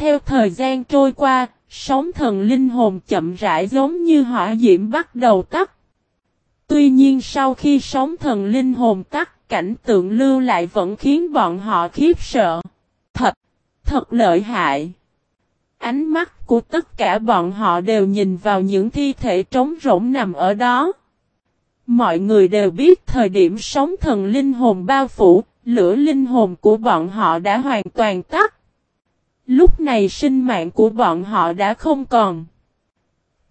Theo thời gian trôi qua, sóng thần linh hồn chậm rãi giống như hỏa diễm bắt đầu tắt. Tuy nhiên sau khi sóng thần linh hồn tắt, cảnh tượng lưu lại vẫn khiến bọn họ khiếp sợ. Thật, thật lợi hại. Ánh mắt của tất cả bọn họ đều nhìn vào những thi thể trống rỗng nằm ở đó. Mọi người đều biết thời điểm sóng thần linh hồn bao phủ, lửa linh hồn của bọn họ đã hoàn toàn tắt. Lúc này sinh mạng của bọn họ đã không còn.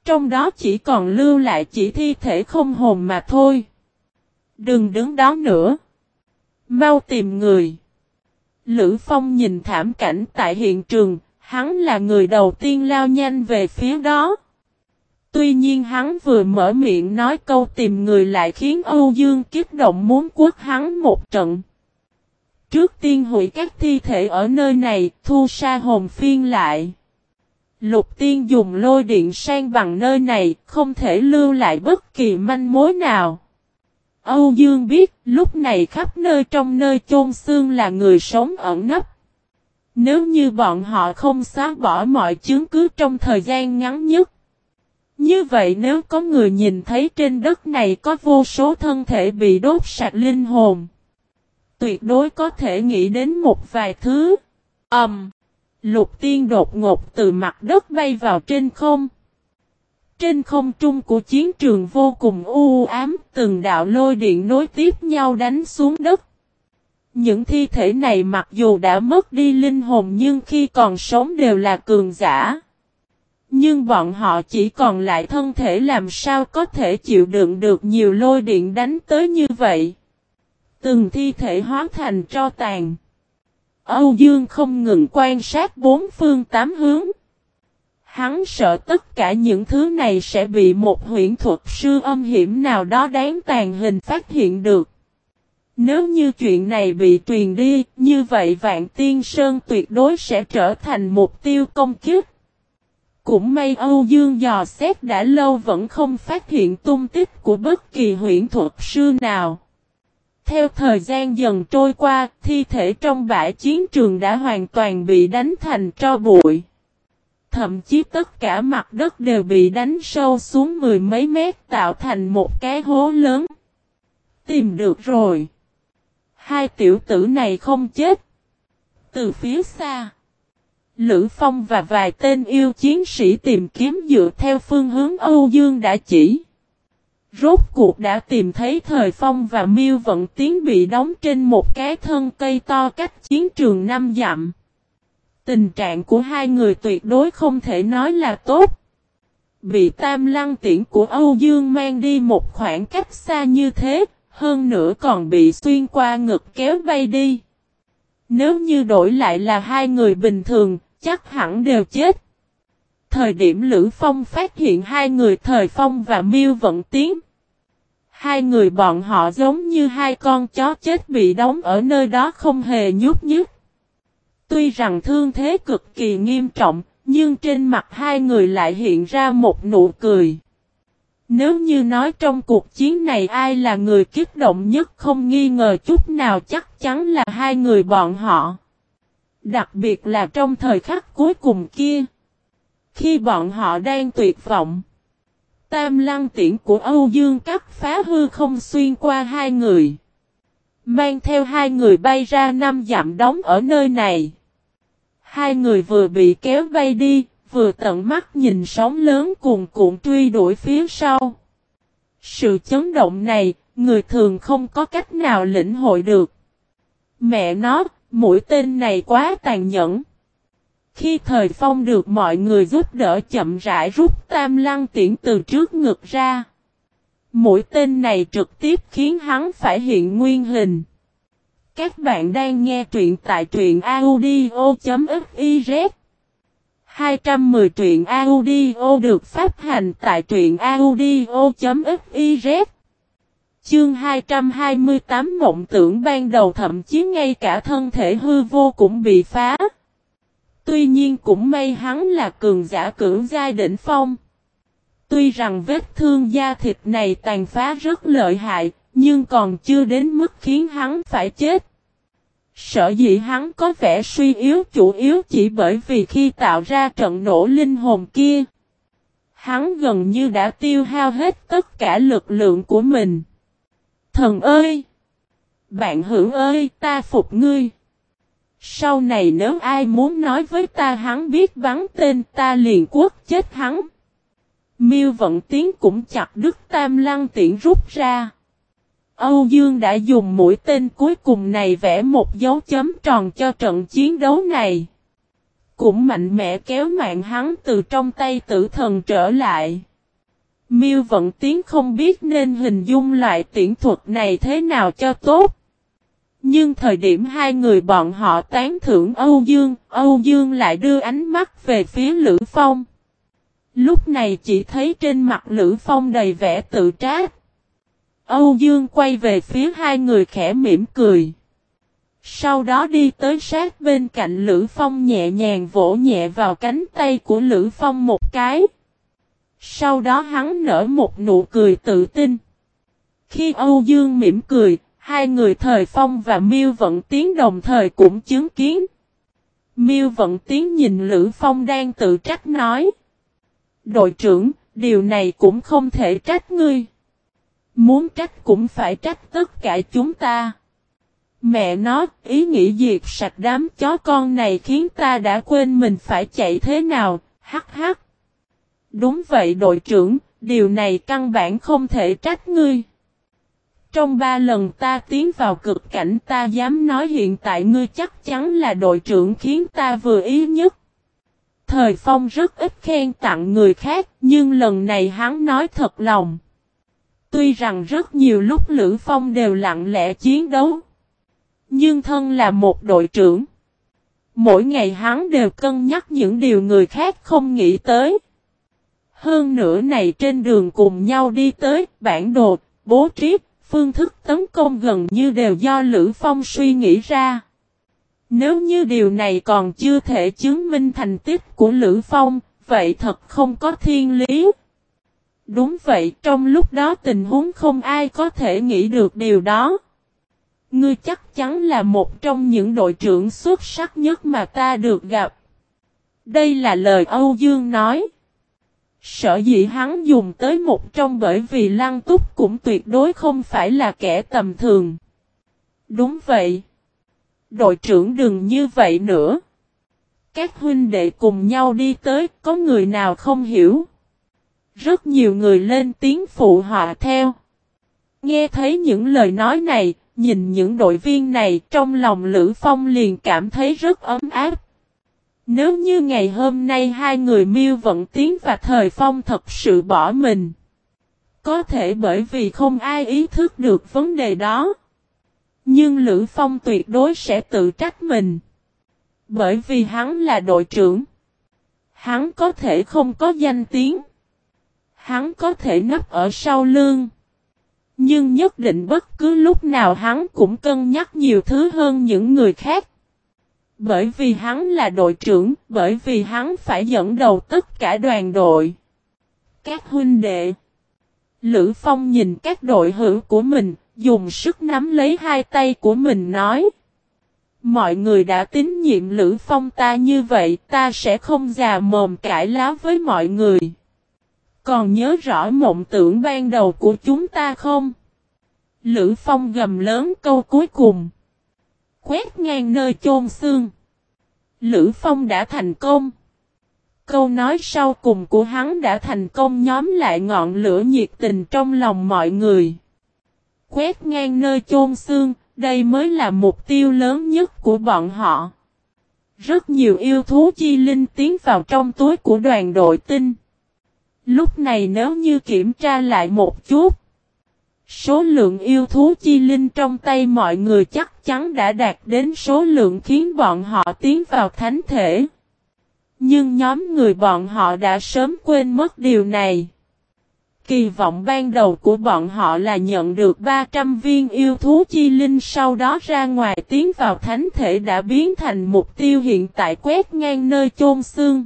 Trong đó chỉ còn lưu lại chỉ thi thể không hồn mà thôi. Đừng đứng đó nữa. Mau tìm người. Lữ Phong nhìn thảm cảnh tại hiện trường, hắn là người đầu tiên lao nhanh về phía đó. Tuy nhiên hắn vừa mở miệng nói câu tìm người lại khiến Âu Dương kích động muốn quất hắn một trận. Trước tiên hủy các thi thể ở nơi này, thu sa hồn phiên lại. Lục tiên dùng lôi điện sang bằng nơi này, không thể lưu lại bất kỳ manh mối nào. Âu Dương biết, lúc này khắp nơi trong nơi chôn xương là người sống ẩn nấp. Nếu như bọn họ không xóa bỏ mọi chứng cứ trong thời gian ngắn nhất. Như vậy nếu có người nhìn thấy trên đất này có vô số thân thể bị đốt sạch linh hồn. Tuyệt đối có thể nghĩ đến một vài thứ. Ẩm. Um, lục tiên đột ngột từ mặt đất bay vào trên không. Trên không trung của chiến trường vô cùng u ám, từng đạo lôi điện nối tiếp nhau đánh xuống đất. Những thi thể này mặc dù đã mất đi linh hồn nhưng khi còn sống đều là cường giả. Nhưng bọn họ chỉ còn lại thân thể làm sao có thể chịu đựng được nhiều lôi điện đánh tới như vậy. Từng thi thể hóa thành tro tàn. Âu Dương không ngừng quan sát bốn phương tám hướng. Hắn sợ tất cả những thứ này sẽ bị một huyện thuật sư âm hiểm nào đó đáng tàn hình phát hiện được. Nếu như chuyện này bị truyền đi, như vậy Vạn Tiên Sơn tuyệt đối sẽ trở thành mục tiêu công kiếp. Cũng may Âu Dương dò xét đã lâu vẫn không phát hiện tung tích của bất kỳ huyện thuật sư nào. Theo thời gian dần trôi qua, thi thể trong bãi chiến trường đã hoàn toàn bị đánh thành tro bụi. Thậm chí tất cả mặt đất đều bị đánh sâu xuống mười mấy mét tạo thành một cái hố lớn. Tìm được rồi. Hai tiểu tử này không chết. Từ phía xa. Lữ Phong và vài tên yêu chiến sĩ tìm kiếm dựa theo phương hướng Âu Dương đã chỉ. Rốt cuộc đã tìm thấy thời phong và miêu vận tiến bị đóng trên một cái thân cây to cách chiến trường năm dặm. Tình trạng của hai người tuyệt đối không thể nói là tốt. Bị tam lăng tiễn của Âu Dương mang đi một khoảng cách xa như thế, hơn nữa còn bị xuyên qua ngực kéo bay đi. Nếu như đổi lại là hai người bình thường, chắc hẳn đều chết. Thời điểm Lữ Phong phát hiện hai người Thời Phong và Miêu Vận Tiến. Hai người bọn họ giống như hai con chó chết bị đóng ở nơi đó không hề nhúc nhích. Tuy rằng thương thế cực kỳ nghiêm trọng, nhưng trên mặt hai người lại hiện ra một nụ cười. Nếu như nói trong cuộc chiến này ai là người kích động nhất không nghi ngờ chút nào chắc chắn là hai người bọn họ. Đặc biệt là trong thời khắc cuối cùng kia. Khi bọn họ đang tuyệt vọng. Tam lăng tiễn của Âu Dương cắt phá hư không xuyên qua hai người. Mang theo hai người bay ra năm dặm đóng ở nơi này. Hai người vừa bị kéo bay đi, vừa tận mắt nhìn sóng lớn cuồn cuộn truy đuổi phía sau. Sự chấn động này, người thường không có cách nào lĩnh hội được. Mẹ nó, mũi tên này quá tàn nhẫn. Khi thời phong được mọi người giúp đỡ chậm rãi rút tam lăng tiễn từ trước ngực ra. Mũi tên này trực tiếp khiến hắn phải hiện nguyên hình. Các bạn đang nghe truyện tại truyện audio.fiz 210 truyện audio được phát hành tại truyện audio.fiz Chương 228 mộng tưởng ban đầu thậm chí ngay cả thân thể hư vô cũng bị phá. Tuy nhiên cũng may hắn là cường giả cưỡng giai đỉnh phong. Tuy rằng vết thương da thịt này tàn phá rất lợi hại, nhưng còn chưa đến mức khiến hắn phải chết. Sở dĩ hắn có vẻ suy yếu chủ yếu chỉ bởi vì khi tạo ra trận nổ linh hồn kia. Hắn gần như đã tiêu hao hết tất cả lực lượng của mình. Thần ơi! Bạn hữu ơi, ta phục ngươi! Sau này nếu ai muốn nói với ta hắn biết vắng tên ta liền quốc chết hắn. Miêu vận tiến cũng chặt đứt tam lăng tiễn rút ra. Âu Dương đã dùng mũi tên cuối cùng này vẽ một dấu chấm tròn cho trận chiến đấu này. Cũng mạnh mẽ kéo mạng hắn từ trong tay tử thần trở lại. Miêu vận tiến không biết nên hình dung lại tiễn thuật này thế nào cho tốt. Nhưng thời điểm hai người bọn họ tán thưởng Âu Dương, Âu Dương lại đưa ánh mắt về phía Lữ Phong. Lúc này chỉ thấy trên mặt Lữ Phong đầy vẻ tự trách. Âu Dương quay về phía hai người khẽ mỉm cười. Sau đó đi tới sát bên cạnh Lữ Phong nhẹ nhàng vỗ nhẹ vào cánh tay của Lữ Phong một cái. Sau đó hắn nở một nụ cười tự tin. Khi Âu Dương mỉm cười, hai người Thời Phong và Miêu Vận Tiến đồng thời cũng chứng kiến. Miêu Vận Tiến nhìn Lữ Phong đang tự trách nói. Đội trưởng, điều này cũng không thể trách ngươi. Muốn trách cũng phải trách tất cả chúng ta. Mẹ nó, ý nghĩ diệt sạch đám chó con này khiến ta đã quên mình phải chạy thế nào, hắc hắc. Đúng vậy đội trưởng, điều này căn bản không thể trách ngươi. Trong ba lần ta tiến vào cực cảnh ta dám nói hiện tại ngươi chắc chắn là đội trưởng khiến ta vừa ý nhất. Thời Phong rất ít khen tặng người khác, nhưng lần này hắn nói thật lòng. Tuy rằng rất nhiều lúc Lữ Phong đều lặng lẽ chiến đấu. Nhưng thân là một đội trưởng. Mỗi ngày hắn đều cân nhắc những điều người khác không nghĩ tới. Hơn nữa này trên đường cùng nhau đi tới, bản đồ, bố trí, phương thức tấn công gần như đều do Lữ Phong suy nghĩ ra. Nếu như điều này còn chưa thể chứng minh thành tích của Lữ Phong, vậy thật không có thiên lý. Đúng vậy, trong lúc đó tình huống không ai có thể nghĩ được điều đó. Ngươi chắc chắn là một trong những đội trưởng xuất sắc nhất mà ta được gặp. Đây là lời Âu Dương nói. Sở dĩ hắn dùng tới một trong bởi vì Lăng Túc cũng tuyệt đối không phải là kẻ tầm thường. Đúng vậy. Đội trưởng đừng như vậy nữa. Các huynh đệ cùng nhau đi tới, có người nào không hiểu. Rất nhiều người lên tiếng phụ họa theo. Nghe thấy những lời nói này, nhìn những đội viên này trong lòng Lữ Phong liền cảm thấy rất ấm áp. Nếu như ngày hôm nay hai người miêu vận tiến và thời phong thật sự bỏ mình. Có thể bởi vì không ai ý thức được vấn đề đó. Nhưng Lữ Phong tuyệt đối sẽ tự trách mình. Bởi vì hắn là đội trưởng. Hắn có thể không có danh tiếng. Hắn có thể nấp ở sau lưng. Nhưng nhất định bất cứ lúc nào hắn cũng cân nhắc nhiều thứ hơn những người khác. Bởi vì hắn là đội trưởng, bởi vì hắn phải dẫn đầu tất cả đoàn đội. Các huynh đệ. Lữ Phong nhìn các đội hữu của mình, dùng sức nắm lấy hai tay của mình nói. Mọi người đã tín nhiệm Lữ Phong ta như vậy, ta sẽ không già mồm cãi láo với mọi người. Còn nhớ rõ mộng tưởng ban đầu của chúng ta không? Lữ Phong gầm lớn câu cuối cùng. Quét ngang nơi chôn xương. Lữ Phong đã thành công. Câu nói sau cùng của hắn đã thành công nhóm lại ngọn lửa nhiệt tình trong lòng mọi người. Quét ngang nơi chôn xương, đây mới là mục tiêu lớn nhất của bọn họ. Rất nhiều yêu thú chi linh tiến vào trong túi của đoàn đội tinh. Lúc này nếu như kiểm tra lại một chút, số lượng yêu thú chi linh trong tay mọi người chắc chắn đã đạt đến số lượng khiến bọn họ tiến vào thánh thể. Nhưng nhóm người bọn họ đã sớm quên mất điều này. Kỳ vọng ban đầu của bọn họ là nhận được 300 viên yêu thú chi linh sau đó ra ngoài tiến vào thánh thể đã biến thành mục tiêu hiện tại quét ngang nơi chôn xương.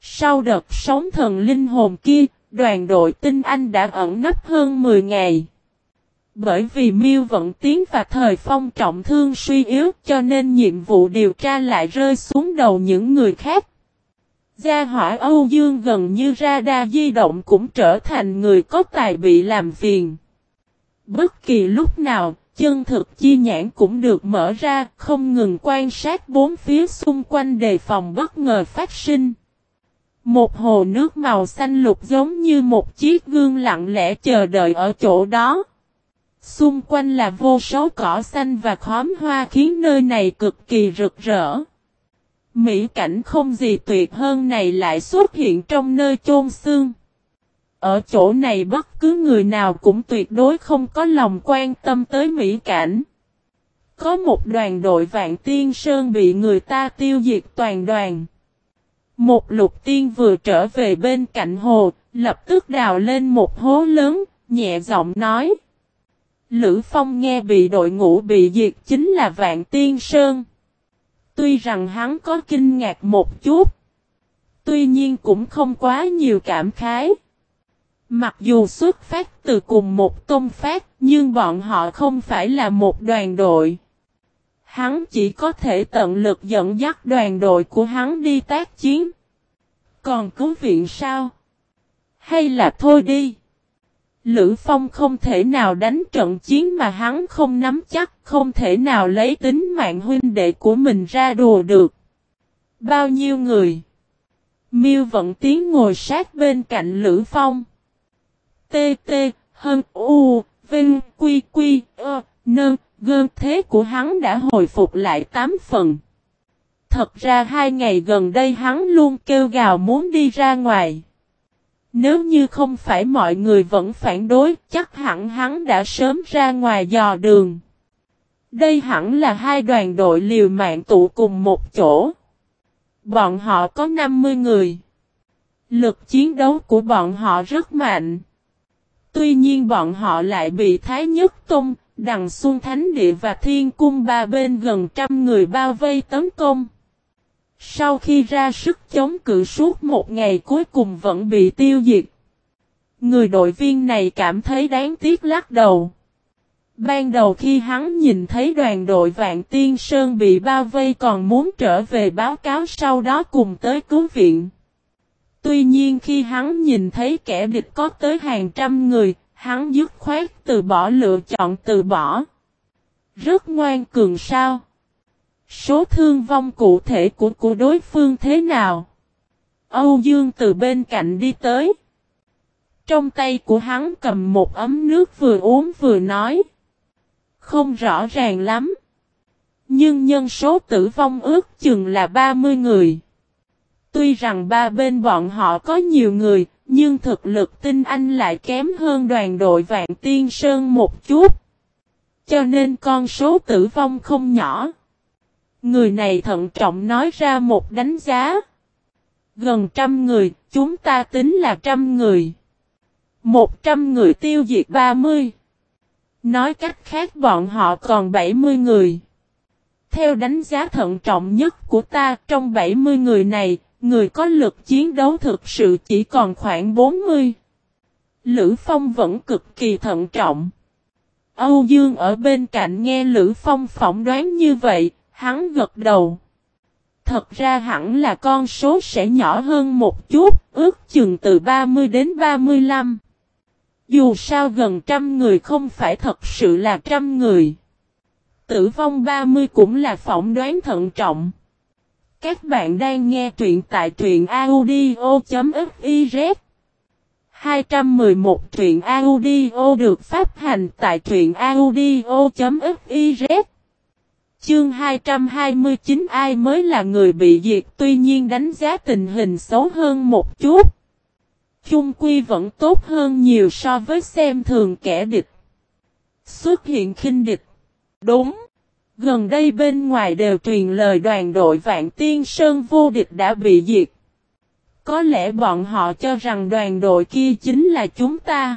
Sau đợt sống thần linh hồn kia, đoàn đội tinh anh đã ẩn nấp hơn 10 ngày. Bởi vì Miêu Vận Tiến và Thời Phong trọng thương suy yếu cho nên nhiệm vụ điều tra lại rơi xuống đầu những người khác. Gia hỏa Âu Dương gần như radar di động cũng trở thành người có tài bị làm phiền. Bất kỳ lúc nào, chân thực chi nhãn cũng được mở ra, không ngừng quan sát bốn phía xung quanh đề phòng bất ngờ phát sinh. Một hồ nước màu xanh lục giống như một chiếc gương lặng lẽ chờ đợi ở chỗ đó. Xung quanh là vô số cỏ xanh và khóm hoa khiến nơi này cực kỳ rực rỡ. Mỹ cảnh không gì tuyệt hơn này lại xuất hiện trong nơi chôn xương. Ở chỗ này bất cứ người nào cũng tuyệt đối không có lòng quan tâm tới Mỹ cảnh. Có một đoàn đội vạn tiên sơn bị người ta tiêu diệt toàn đoàn. Một lục tiên vừa trở về bên cạnh hồ, lập tức đào lên một hố lớn, nhẹ giọng nói. Lữ Phong nghe bị đội ngũ bị diệt chính là Vạn Tiên Sơn. Tuy rằng hắn có kinh ngạc một chút. Tuy nhiên cũng không quá nhiều cảm khái. Mặc dù xuất phát từ cùng một tôn phát, nhưng bọn họ không phải là một đoàn đội. Hắn chỉ có thể tận lực dẫn dắt đoàn đội của hắn đi tác chiến. Còn cứu viện sao? Hay là thôi đi? Lữ Phong không thể nào đánh trận chiến mà hắn không nắm chắc, không thể nào lấy tính mạng huynh đệ của mình ra đùa được. Bao nhiêu người? Miêu Vận Tiến ngồi sát bên cạnh Lữ Phong. T T, Hân, U, Vinh, Quy, Quy, Ơ, Nơn, Gơn thế của hắn đã hồi phục lại 8 phần. Thật ra hai ngày gần đây hắn luôn kêu gào muốn đi ra ngoài. Nếu như không phải mọi người vẫn phản đối, chắc hẳn hắn đã sớm ra ngoài dò đường. Đây hẳn là hai đoàn đội liều mạng tụ cùng một chỗ. Bọn họ có 50 người. Lực chiến đấu của bọn họ rất mạnh. Tuy nhiên bọn họ lại bị Thái Nhất Tông, Đằng Xuân Thánh Địa và Thiên Cung ba bên gần trăm người bao vây tấn công. Sau khi ra sức chống cự suốt một ngày cuối cùng vẫn bị tiêu diệt. Người đội viên này cảm thấy đáng tiếc lắc đầu. Ban đầu khi hắn nhìn thấy đoàn đội Vạn Tiên Sơn bị bao vây còn muốn trở về báo cáo sau đó cùng tới cứu viện. Tuy nhiên khi hắn nhìn thấy kẻ địch có tới hàng trăm người, hắn dứt khoát từ bỏ lựa chọn từ bỏ. Rất ngoan cường sao? Số thương vong cụ thể của của đối phương thế nào? Âu Dương từ bên cạnh đi tới. Trong tay của hắn cầm một ấm nước vừa uống vừa nói. Không rõ ràng lắm. Nhưng nhân số tử vong ước chừng là 30 người. Tuy rằng ba bên bọn họ có nhiều người, nhưng thực lực tinh anh lại kém hơn đoàn đội Vạn Tiên Sơn một chút. Cho nên con số tử vong không nhỏ. Người này thận trọng nói ra một đánh giá. Gần trăm người, chúng ta tính là trăm người. Một trăm người tiêu diệt ba mươi. Nói cách khác bọn họ còn bảy mươi người. Theo đánh giá thận trọng nhất của ta trong bảy mươi người này, người có lực chiến đấu thực sự chỉ còn khoảng bốn mươi. Lữ Phong vẫn cực kỳ thận trọng. Âu Dương ở bên cạnh nghe Lữ Phong phỏng đoán như vậy, Hắn gật đầu. Thật ra hẳn là con số sẽ nhỏ hơn một chút, ước chừng từ 30 đến 35. Dù sao gần trăm người không phải thật sự là trăm người. Tử vong 30 cũng là phỏng đoán thận trọng. Các bạn đang nghe truyện tại truyện audio.fiz 211 truyện audio được phát hành tại truyện audio.fiz Chương 229 ai mới là người bị diệt tuy nhiên đánh giá tình hình xấu hơn một chút. Chung quy vẫn tốt hơn nhiều so với xem thường kẻ địch. Xuất hiện khinh địch. Đúng. Gần đây bên ngoài đều truyền lời đoàn đội Vạn Tiên Sơn vô địch đã bị diệt. Có lẽ bọn họ cho rằng đoàn đội kia chính là chúng ta.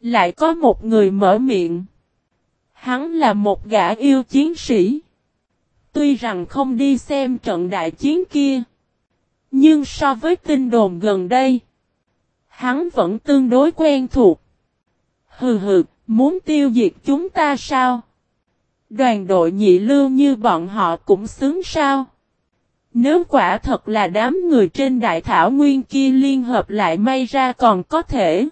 Lại có một người mở miệng. Hắn là một gã yêu chiến sĩ. Tuy rằng không đi xem trận đại chiến kia. Nhưng so với tin đồn gần đây. Hắn vẫn tương đối quen thuộc. Hừ hừ, muốn tiêu diệt chúng ta sao? Đoàn đội nhị lưu như bọn họ cũng xứng sao? Nếu quả thật là đám người trên đại thảo nguyên kia liên hợp lại may ra còn có thể.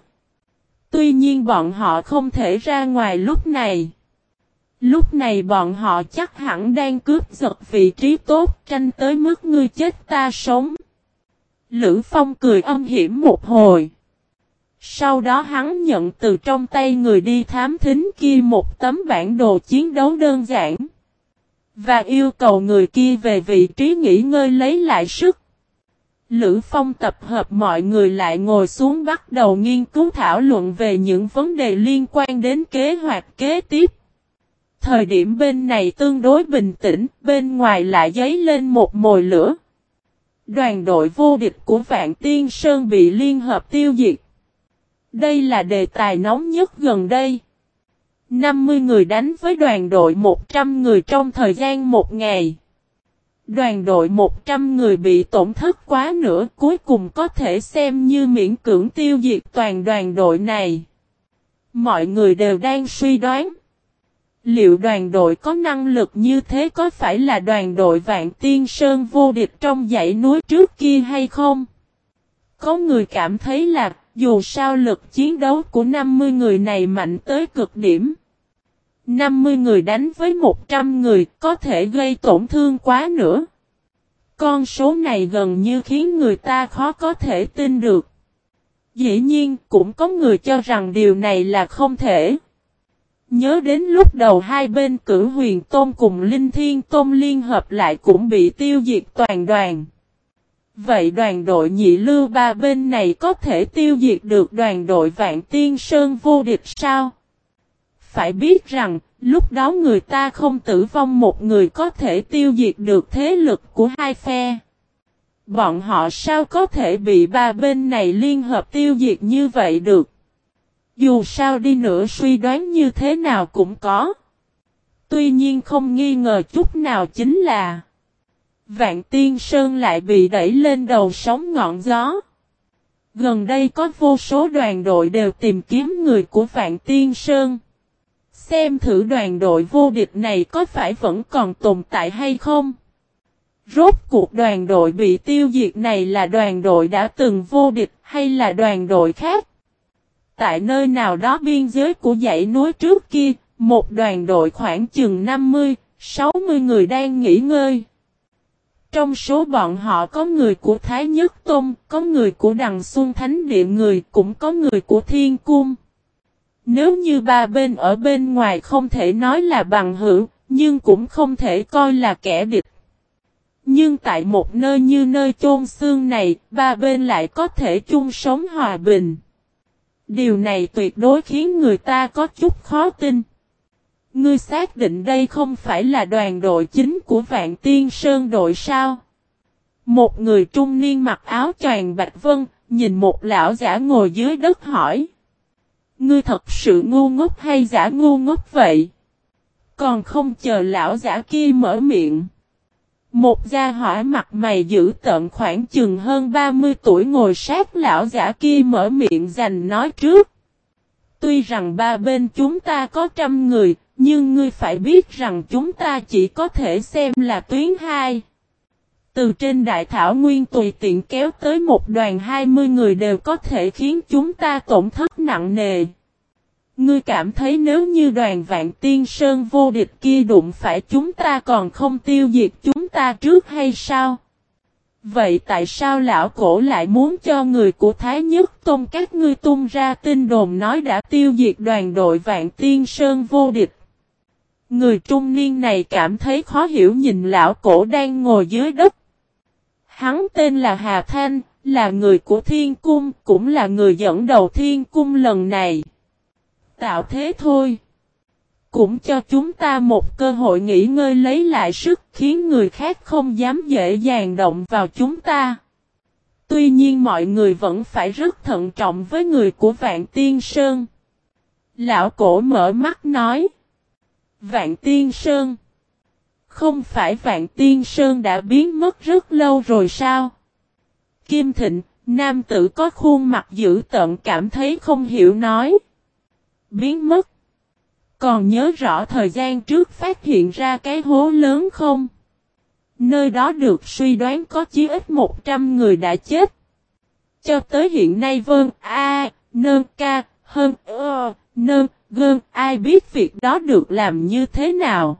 Tuy nhiên bọn họ không thể ra ngoài lúc này. Lúc này bọn họ chắc hẳn đang cướp giật vị trí tốt tranh tới mức ngươi chết ta sống. Lữ Phong cười âm hiểm một hồi. Sau đó hắn nhận từ trong tay người đi thám thính kia một tấm bản đồ chiến đấu đơn giản. Và yêu cầu người kia về vị trí nghỉ ngơi lấy lại sức. Lữ Phong tập hợp mọi người lại ngồi xuống bắt đầu nghiên cứu thảo luận về những vấn đề liên quan đến kế hoạch kế tiếp. Thời điểm bên này tương đối bình tĩnh, bên ngoài lại dấy lên một mồi lửa. Đoàn đội vô địch của Vạn Tiên Sơn bị liên hợp tiêu diệt. Đây là đề tài nóng nhất gần đây. 50 người đánh với đoàn đội 100 người trong thời gian một ngày. Đoàn đội 100 người bị tổn thất quá nữa cuối cùng có thể xem như miễn cưỡng tiêu diệt toàn đoàn đội này. Mọi người đều đang suy đoán. Liệu đoàn đội có năng lực như thế có phải là đoàn đội Vạn Tiên Sơn vô địch trong dãy núi trước kia hay không? Có người cảm thấy là dù sao lực chiến đấu của 50 người này mạnh tới cực điểm. 50 người đánh với 100 người có thể gây tổn thương quá nữa. Con số này gần như khiến người ta khó có thể tin được. Dĩ nhiên, cũng có người cho rằng điều này là không thể. Nhớ đến lúc đầu hai bên cử huyền tôn cùng linh thiên tôn liên hợp lại cũng bị tiêu diệt toàn đoàn. Vậy đoàn đội nhị lưu ba bên này có thể tiêu diệt được đoàn đội vạn tiên sơn vô địch sao? Phải biết rằng, lúc đó người ta không tử vong một người có thể tiêu diệt được thế lực của hai phe. Bọn họ sao có thể bị ba bên này liên hợp tiêu diệt như vậy được? Dù sao đi nữa suy đoán như thế nào cũng có. Tuy nhiên không nghi ngờ chút nào chính là Vạn Tiên Sơn lại bị đẩy lên đầu sóng ngọn gió. Gần đây có vô số đoàn đội đều tìm kiếm người của Vạn Tiên Sơn. Xem thử đoàn đội vô địch này có phải vẫn còn tồn tại hay không? Rốt cuộc đoàn đội bị tiêu diệt này là đoàn đội đã từng vô địch hay là đoàn đội khác? Tại nơi nào đó biên giới của dãy núi trước kia, một đoàn đội khoảng chừng 50, 60 người đang nghỉ ngơi. Trong số bọn họ có người của Thái Nhất Tôn, có người của Đằng Xuân Thánh Địa người, cũng có người của Thiên Cung. Nếu như ba bên ở bên ngoài không thể nói là bằng hữu, nhưng cũng không thể coi là kẻ địch. Nhưng tại một nơi như nơi chôn xương này, ba bên lại có thể chung sống hòa bình. Điều này tuyệt đối khiến người ta có chút khó tin. Ngươi xác định đây không phải là đoàn đội chính của Vạn Tiên Sơn đội sao? Một người trung niên mặc áo choàng bạch vân, nhìn một lão giả ngồi dưới đất hỏi. Ngươi thật sự ngu ngốc hay giả ngu ngốc vậy? Còn không chờ lão giả kia mở miệng. Một gia hỏa mặt mày giữ tận khoảng chừng hơn 30 tuổi ngồi sát lão giả kia mở miệng dành nói trước. Tuy rằng ba bên chúng ta có trăm người, nhưng ngươi phải biết rằng chúng ta chỉ có thể xem là tuyến 2. Từ trên đại thảo nguyên tùy tiện kéo tới một đoàn 20 người đều có thể khiến chúng ta tổn thất nặng nề. Ngươi cảm thấy nếu như đoàn vạn tiên sơn vô địch kia đụng phải chúng ta còn không tiêu diệt chúng ta trước hay sao? Vậy tại sao lão cổ lại muốn cho người của Thái Nhất Tôn các ngươi tung ra tin đồn nói đã tiêu diệt đoàn đội vạn tiên sơn vô địch? Người trung niên này cảm thấy khó hiểu nhìn lão cổ đang ngồi dưới đất. Hắn tên là Hà Thanh, là người của Thiên Cung, cũng là người dẫn đầu Thiên Cung lần này. Tạo thế thôi. Cũng cho chúng ta một cơ hội nghỉ ngơi lấy lại sức khiến người khác không dám dễ dàng động vào chúng ta. Tuy nhiên mọi người vẫn phải rất thận trọng với người của Vạn Tiên Sơn. Lão cổ mở mắt nói. Vạn Tiên Sơn. Không phải Vạn Tiên Sơn đã biến mất rất lâu rồi sao? Kim Thịnh, nam tử có khuôn mặt dữ tợn cảm thấy không hiểu nói. Biến mất. còn nhớ rõ thời gian trước phát hiện ra cái hố lớn không? Nơi đó được suy đoán có chí ít 100 người đã chết. Cho tới hiện nay vâng, a, nơn ca, hơn, ơ, nơn, gơn, ai biết việc đó được làm như thế nào?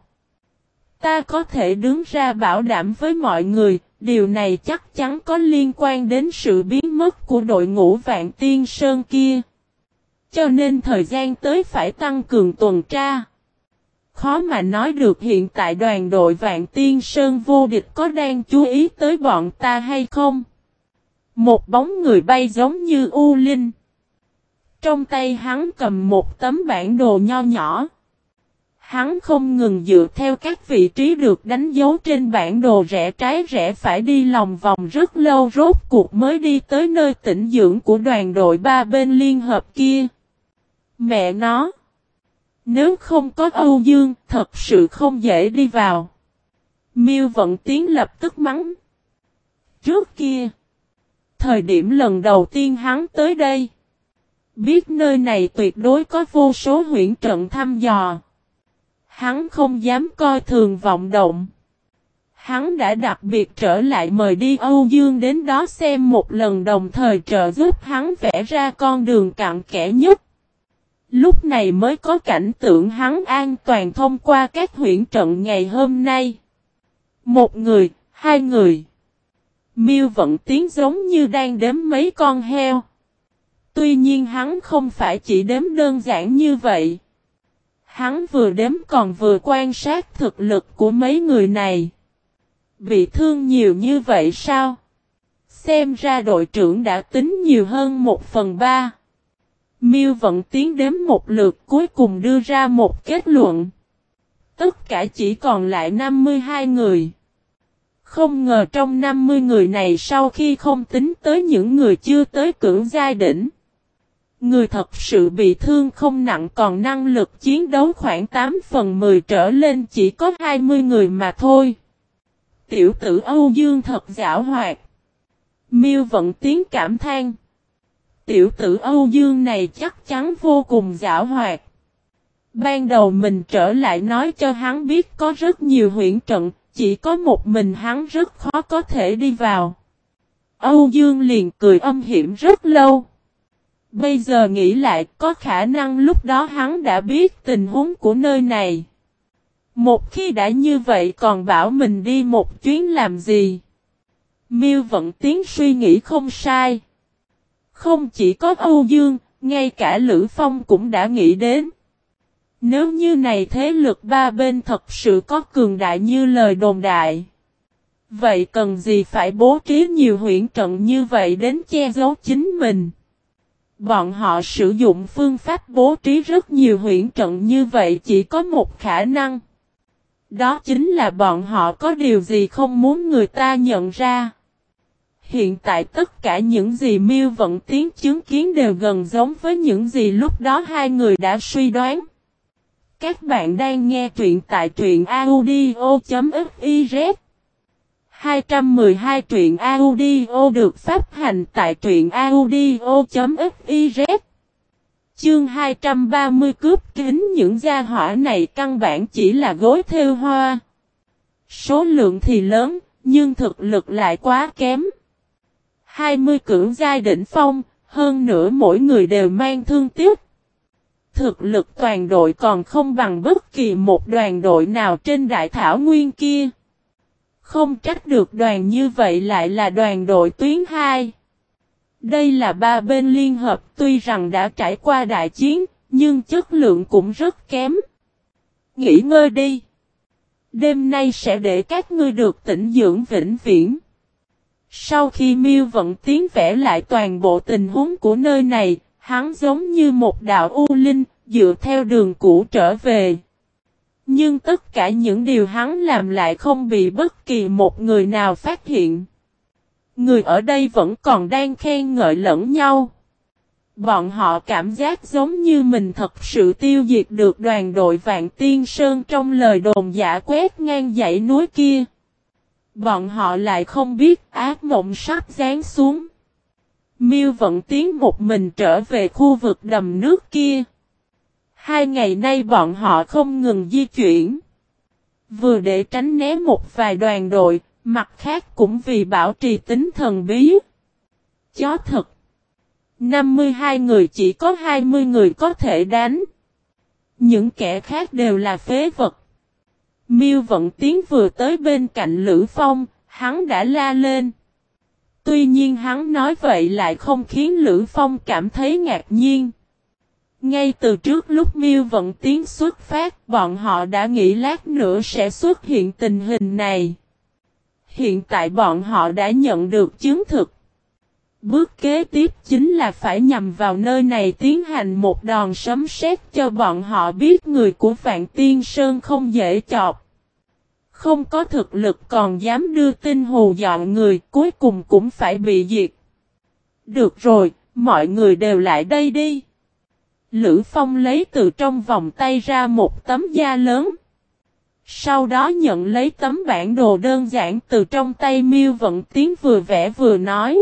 Ta có thể đứng ra bảo đảm với mọi người, điều này chắc chắn có liên quan đến sự biến mất của đội ngũ vạn tiên sơn kia. Cho nên thời gian tới phải tăng cường tuần tra. Khó mà nói được hiện tại đoàn đội Vạn Tiên Sơn vô địch có đang chú ý tới bọn ta hay không. Một bóng người bay giống như U Linh. Trong tay hắn cầm một tấm bản đồ nho nhỏ. Hắn không ngừng dựa theo các vị trí được đánh dấu trên bản đồ rẽ trái rẽ phải đi lòng vòng rất lâu rốt cuộc mới đi tới nơi tỉnh dưỡng của đoàn đội ba bên liên hợp kia. Mẹ nó! Nếu không có Âu Dương, thật sự không dễ đi vào. Miêu Vận Tiến lập tức mắng. Trước kia, thời điểm lần đầu tiên hắn tới đây, biết nơi này tuyệt đối có vô số huyện trận thăm dò. Hắn không dám coi thường vọng động. Hắn đã đặc biệt trở lại mời đi Âu Dương đến đó xem một lần đồng thời trợ giúp hắn vẽ ra con đường cạn kẽ nhất. Lúc này mới có cảnh tượng hắn an toàn thông qua các huyện trận ngày hôm nay. Một người, hai người. Miêu vẫn tiếng giống như đang đếm mấy con heo. Tuy nhiên hắn không phải chỉ đếm đơn giản như vậy. Hắn vừa đếm còn vừa quan sát thực lực của mấy người này. Bị thương nhiều như vậy sao? Xem ra đội trưởng đã tính nhiều hơn một phần ba. Miêu vẫn tiến đếm một lượt cuối cùng đưa ra một kết luận. Tất cả chỉ còn lại 52 người. Không ngờ trong 50 người này sau khi không tính tới những người chưa tới cưỡng giai đỉnh. Người thật sự bị thương không nặng còn năng lực chiến đấu khoảng 8 phần 10 trở lên chỉ có 20 người mà thôi. Tiểu tử Âu Dương thật giả hoạt. Miêu vận tiếng cảm than. Tiểu tử Âu Dương này chắc chắn vô cùng giả hoạt. Ban đầu mình trở lại nói cho hắn biết có rất nhiều huyện trận, chỉ có một mình hắn rất khó có thể đi vào. Âu Dương liền cười âm hiểm rất lâu. Bây giờ nghĩ lại có khả năng lúc đó hắn đã biết tình huống của nơi này. Một khi đã như vậy còn bảo mình đi một chuyến làm gì? Miêu vẫn tiếng suy nghĩ không sai. Không chỉ có Âu Dương, ngay cả Lữ Phong cũng đã nghĩ đến. Nếu như này thế lực ba bên thật sự có cường đại như lời đồn đại. Vậy cần gì phải bố trí nhiều huyện trận như vậy đến che giấu chính mình? Bọn họ sử dụng phương pháp bố trí rất nhiều huyện trận như vậy chỉ có một khả năng. Đó chính là bọn họ có điều gì không muốn người ta nhận ra. Hiện tại tất cả những gì miêu vận tiến chứng kiến đều gần giống với những gì lúc đó hai người đã suy đoán. Các bạn đang nghe truyện tại truyện audio.fif 212 truyện audio được phát hành tại truyện audio.fiz Chương 230 cướp kính những gia hỏa này căn bản chỉ là gối theo hoa. Số lượng thì lớn, nhưng thực lực lại quá kém. 20 cưỡng giai đỉnh phong, hơn nữa mỗi người đều mang thương tiếc. Thực lực toàn đội còn không bằng bất kỳ một đoàn đội nào trên đại thảo nguyên kia. Không trách được đoàn như vậy lại là đoàn đội tuyến 2. Đây là ba bên liên hợp tuy rằng đã trải qua đại chiến, nhưng chất lượng cũng rất kém. Nghỉ ngơi đi. Đêm nay sẽ để các ngươi được tỉnh dưỡng vĩnh viễn. Sau khi miêu vận tiến vẽ lại toàn bộ tình huống của nơi này, hắn giống như một đạo u linh, dựa theo đường cũ trở về. Nhưng tất cả những điều hắn làm lại không bị bất kỳ một người nào phát hiện. Người ở đây vẫn còn đang khen ngợi lẫn nhau. Bọn họ cảm giác giống như mình thật sự tiêu diệt được đoàn đội Vạn Tiên Sơn trong lời đồn giả quét ngang dãy núi kia. Bọn họ lại không biết ác mộng sắp rán xuống. Miêu vẫn tiến một mình trở về khu vực đầm nước kia. Hai ngày nay bọn họ không ngừng di chuyển. Vừa để tránh né một vài đoàn đội, mặt khác cũng vì bảo trì tính thần bí. Chó thật. 52 người chỉ có 20 người có thể đánh. Những kẻ khác đều là phế vật. Miêu Vận Tiến vừa tới bên cạnh Lữ Phong, hắn đã la lên. Tuy nhiên hắn nói vậy lại không khiến Lữ Phong cảm thấy ngạc nhiên. Ngay từ trước lúc Miêu Vận Tiến xuất phát, bọn họ đã nghĩ lát nữa sẽ xuất hiện tình hình này. Hiện tại bọn họ đã nhận được chứng thực. Bước kế tiếp chính là phải nhằm vào nơi này tiến hành một đòn sấm sét cho bọn họ biết người của Vạn Tiên Sơn không dễ chọc. Không có thực lực còn dám đưa tin hù dọn người cuối cùng cũng phải bị diệt. Được rồi, mọi người đều lại đây đi. Lữ Phong lấy từ trong vòng tay ra một tấm da lớn. Sau đó nhận lấy tấm bản đồ đơn giản từ trong tay miêu vận tiếng vừa vẽ vừa nói.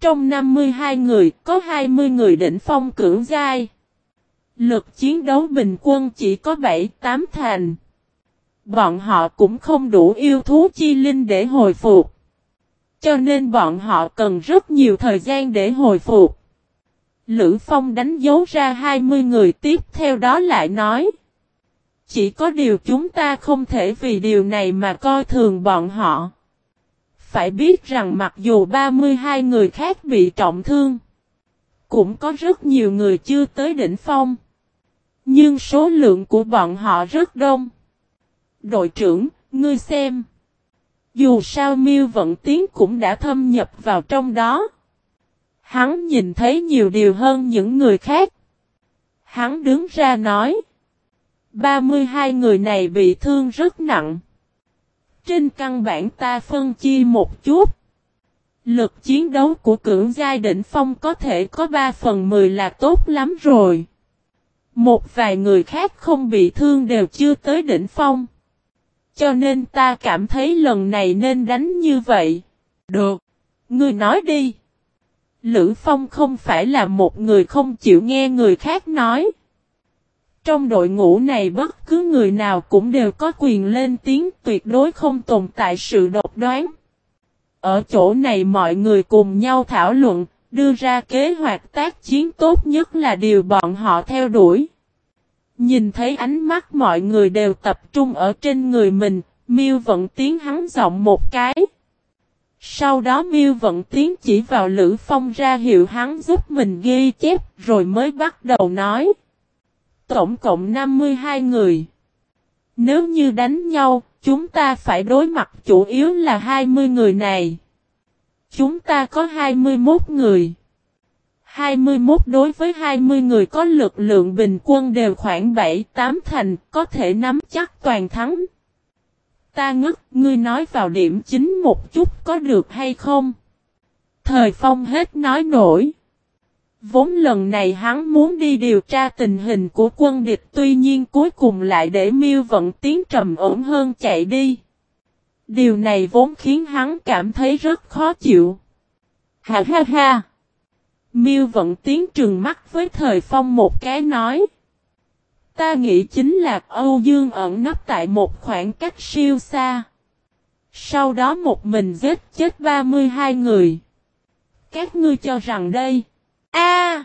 Trong 52 người, có 20 người đỉnh phong cưỡng giai. Lực chiến đấu bình quân chỉ có 7-8 thành. Bọn họ cũng không đủ yêu thú chi linh để hồi phục. Cho nên bọn họ cần rất nhiều thời gian để hồi phục. Lữ Phong đánh dấu ra 20 người tiếp theo đó lại nói. Chỉ có điều chúng ta không thể vì điều này mà coi thường bọn họ. Phải biết rằng mặc dù 32 người khác bị trọng thương, cũng có rất nhiều người chưa tới đỉnh phong. Nhưng số lượng của bọn họ rất đông. Đội trưởng, ngươi xem. Dù sao miêu vận tiến cũng đã thâm nhập vào trong đó. Hắn nhìn thấy nhiều điều hơn những người khác. Hắn đứng ra nói. 32 người này bị thương rất nặng. Trên căn bản ta phân chia một chút. Lực chiến đấu của cưỡng giai đỉnh phong có thể có 3 phần 10 là tốt lắm rồi. Một vài người khác không bị thương đều chưa tới đỉnh phong. Cho nên ta cảm thấy lần này nên đánh như vậy. Được. Ngươi nói đi. Lữ Phong không phải là một người không chịu nghe người khác nói. Trong đội ngũ này bất cứ người nào cũng đều có quyền lên tiếng tuyệt đối không tồn tại sự độc đoán. Ở chỗ này mọi người cùng nhau thảo luận, đưa ra kế hoạch tác chiến tốt nhất là điều bọn họ theo đuổi. Nhìn thấy ánh mắt mọi người đều tập trung ở trên người mình, Miêu Vận Tiến hắn giọng một cái. Sau đó Miêu Vận Tiến chỉ vào Lữ Phong ra hiệu hắn giúp mình ghi chép rồi mới bắt đầu nói. Tổng cộng 52 người. Nếu như đánh nhau, chúng ta phải đối mặt chủ yếu là 20 người này. Chúng ta có 21 người. 21 đối với 20 người có lực lượng bình quân đều khoảng 7-8 thành, có thể nắm chắc toàn thắng. Ta ngất, ngươi nói vào điểm chính một chút có được hay không? Thời phong hết nói nổi. Vốn lần này hắn muốn đi điều tra tình hình của quân địch tuy nhiên cuối cùng lại để miêu vận tiến trầm ổn hơn chạy đi. Điều này vốn khiến hắn cảm thấy rất khó chịu. Ha ha ha! Miêu vận tiến trừng mắt với thời phong một cái nói. Ta nghĩ chính là Âu Dương ẩn nấp tại một khoảng cách siêu xa. Sau đó một mình giết chết 32 người. Các ngươi cho rằng đây. A!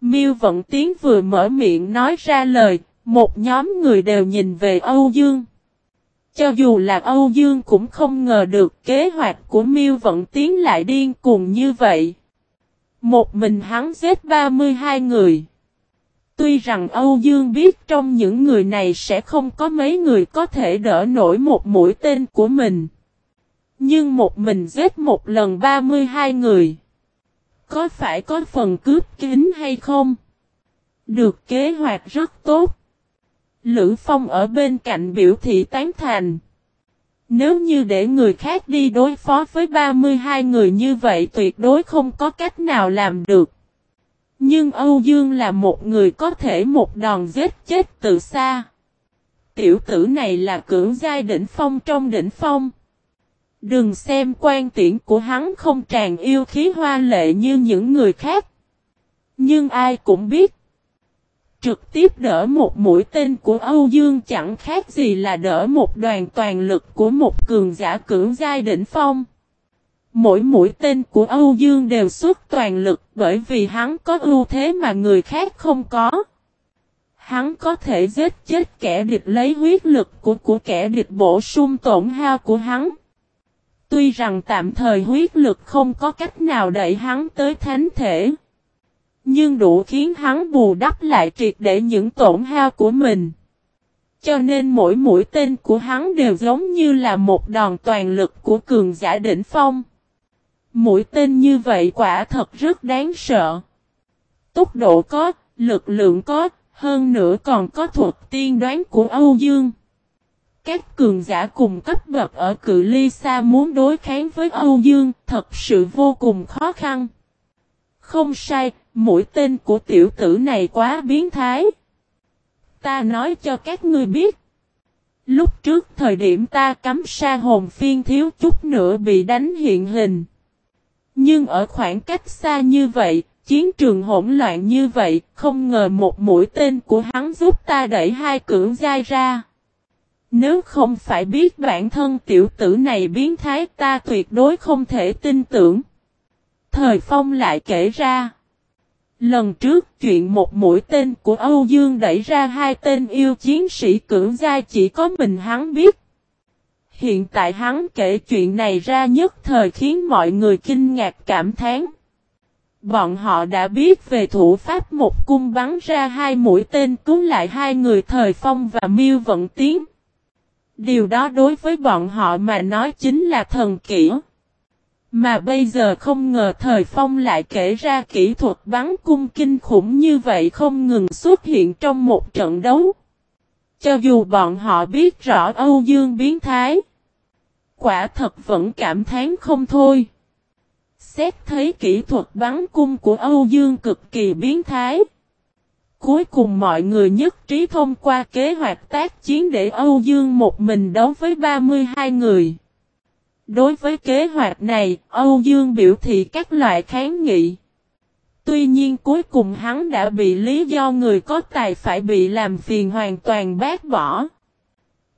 Miêu Vận Tiến vừa mở miệng nói ra lời, một nhóm người đều nhìn về Âu Dương. Cho dù là Âu Dương cũng không ngờ được kế hoạch của Miêu Vận Tiến lại điên cuồng như vậy. Một mình hắn giết 32 người. Tuy rằng Âu Dương biết trong những người này sẽ không có mấy người có thể đỡ nổi một mũi tên của mình. Nhưng một mình giết một lần 32 người. Có phải có phần cướp kính hay không? Được kế hoạch rất tốt. Lữ Phong ở bên cạnh biểu thị tán thành. Nếu như để người khác đi đối phó với 32 người như vậy, tuyệt đối không có cách nào làm được. Nhưng Âu Dương là một người có thể một đòn giết chết từ xa. Tiểu tử này là cưỡng giai đỉnh phong trong đỉnh phong. Đừng xem quan tiễn của hắn không tràn yêu khí hoa lệ như những người khác. Nhưng ai cũng biết. trực tiếp đỡ một mũi tên của Âu Dương chẳng khác gì là đỡ một đoàn toàn lực của một cường giả cưỡng giai đỉnh phong. Mỗi mũi tên của Âu Dương đều xuất toàn lực bởi vì hắn có ưu thế mà người khác không có. Hắn có thể giết chết kẻ địch lấy huyết lực của của kẻ địch bổ sung tổn hao của hắn. Tuy rằng tạm thời huyết lực không có cách nào đẩy hắn tới thánh thể. Nhưng đủ khiến hắn bù đắp lại triệt để những tổn hao của mình. Cho nên mỗi mũi tên của hắn đều giống như là một đòn toàn lực của cường giả đỉnh phong. Mũi tên như vậy quả thật rất đáng sợ. Tốc độ có, lực lượng có, hơn nữa còn có thuật tiên đoán của Âu Dương. Các cường giả cùng cấp bậc ở cự ly xa muốn đối kháng với Âu Dương thật sự vô cùng khó khăn. Không sai, mũi tên của tiểu tử này quá biến thái. Ta nói cho các ngươi biết. Lúc trước thời điểm ta cắm sa hồn phiên thiếu chút nữa bị đánh hiện hình. Nhưng ở khoảng cách xa như vậy, chiến trường hỗn loạn như vậy, không ngờ một mũi tên của hắn giúp ta đẩy hai cưỡng dai ra. Nếu không phải biết bản thân tiểu tử này biến thái ta tuyệt đối không thể tin tưởng. Thời Phong lại kể ra. Lần trước chuyện một mũi tên của Âu Dương đẩy ra hai tên yêu chiến sĩ cưỡng giai chỉ có mình hắn biết. Hiện tại hắn kể chuyện này ra nhất thời khiến mọi người kinh ngạc cảm thán. Bọn họ đã biết về thủ pháp một cung bắn ra hai mũi tên cứu lại hai người thời phong và miêu vận tiến. Điều đó đối với bọn họ mà nói chính là thần kỹ. Mà bây giờ không ngờ thời phong lại kể ra kỹ thuật bắn cung kinh khủng như vậy không ngừng xuất hiện trong một trận đấu. Cho dù bọn họ biết rõ Âu Dương biến thái. Quả thật vẫn cảm thán không thôi. Xét thấy kỹ thuật bắn cung của Âu Dương cực kỳ biến thái. Cuối cùng mọi người nhất trí thông qua kế hoạch tác chiến để Âu Dương một mình đấu với 32 người. Đối với kế hoạch này, Âu Dương biểu thị các loại kháng nghị. Tuy nhiên cuối cùng hắn đã bị lý do người có tài phải bị làm phiền hoàn toàn bác bỏ.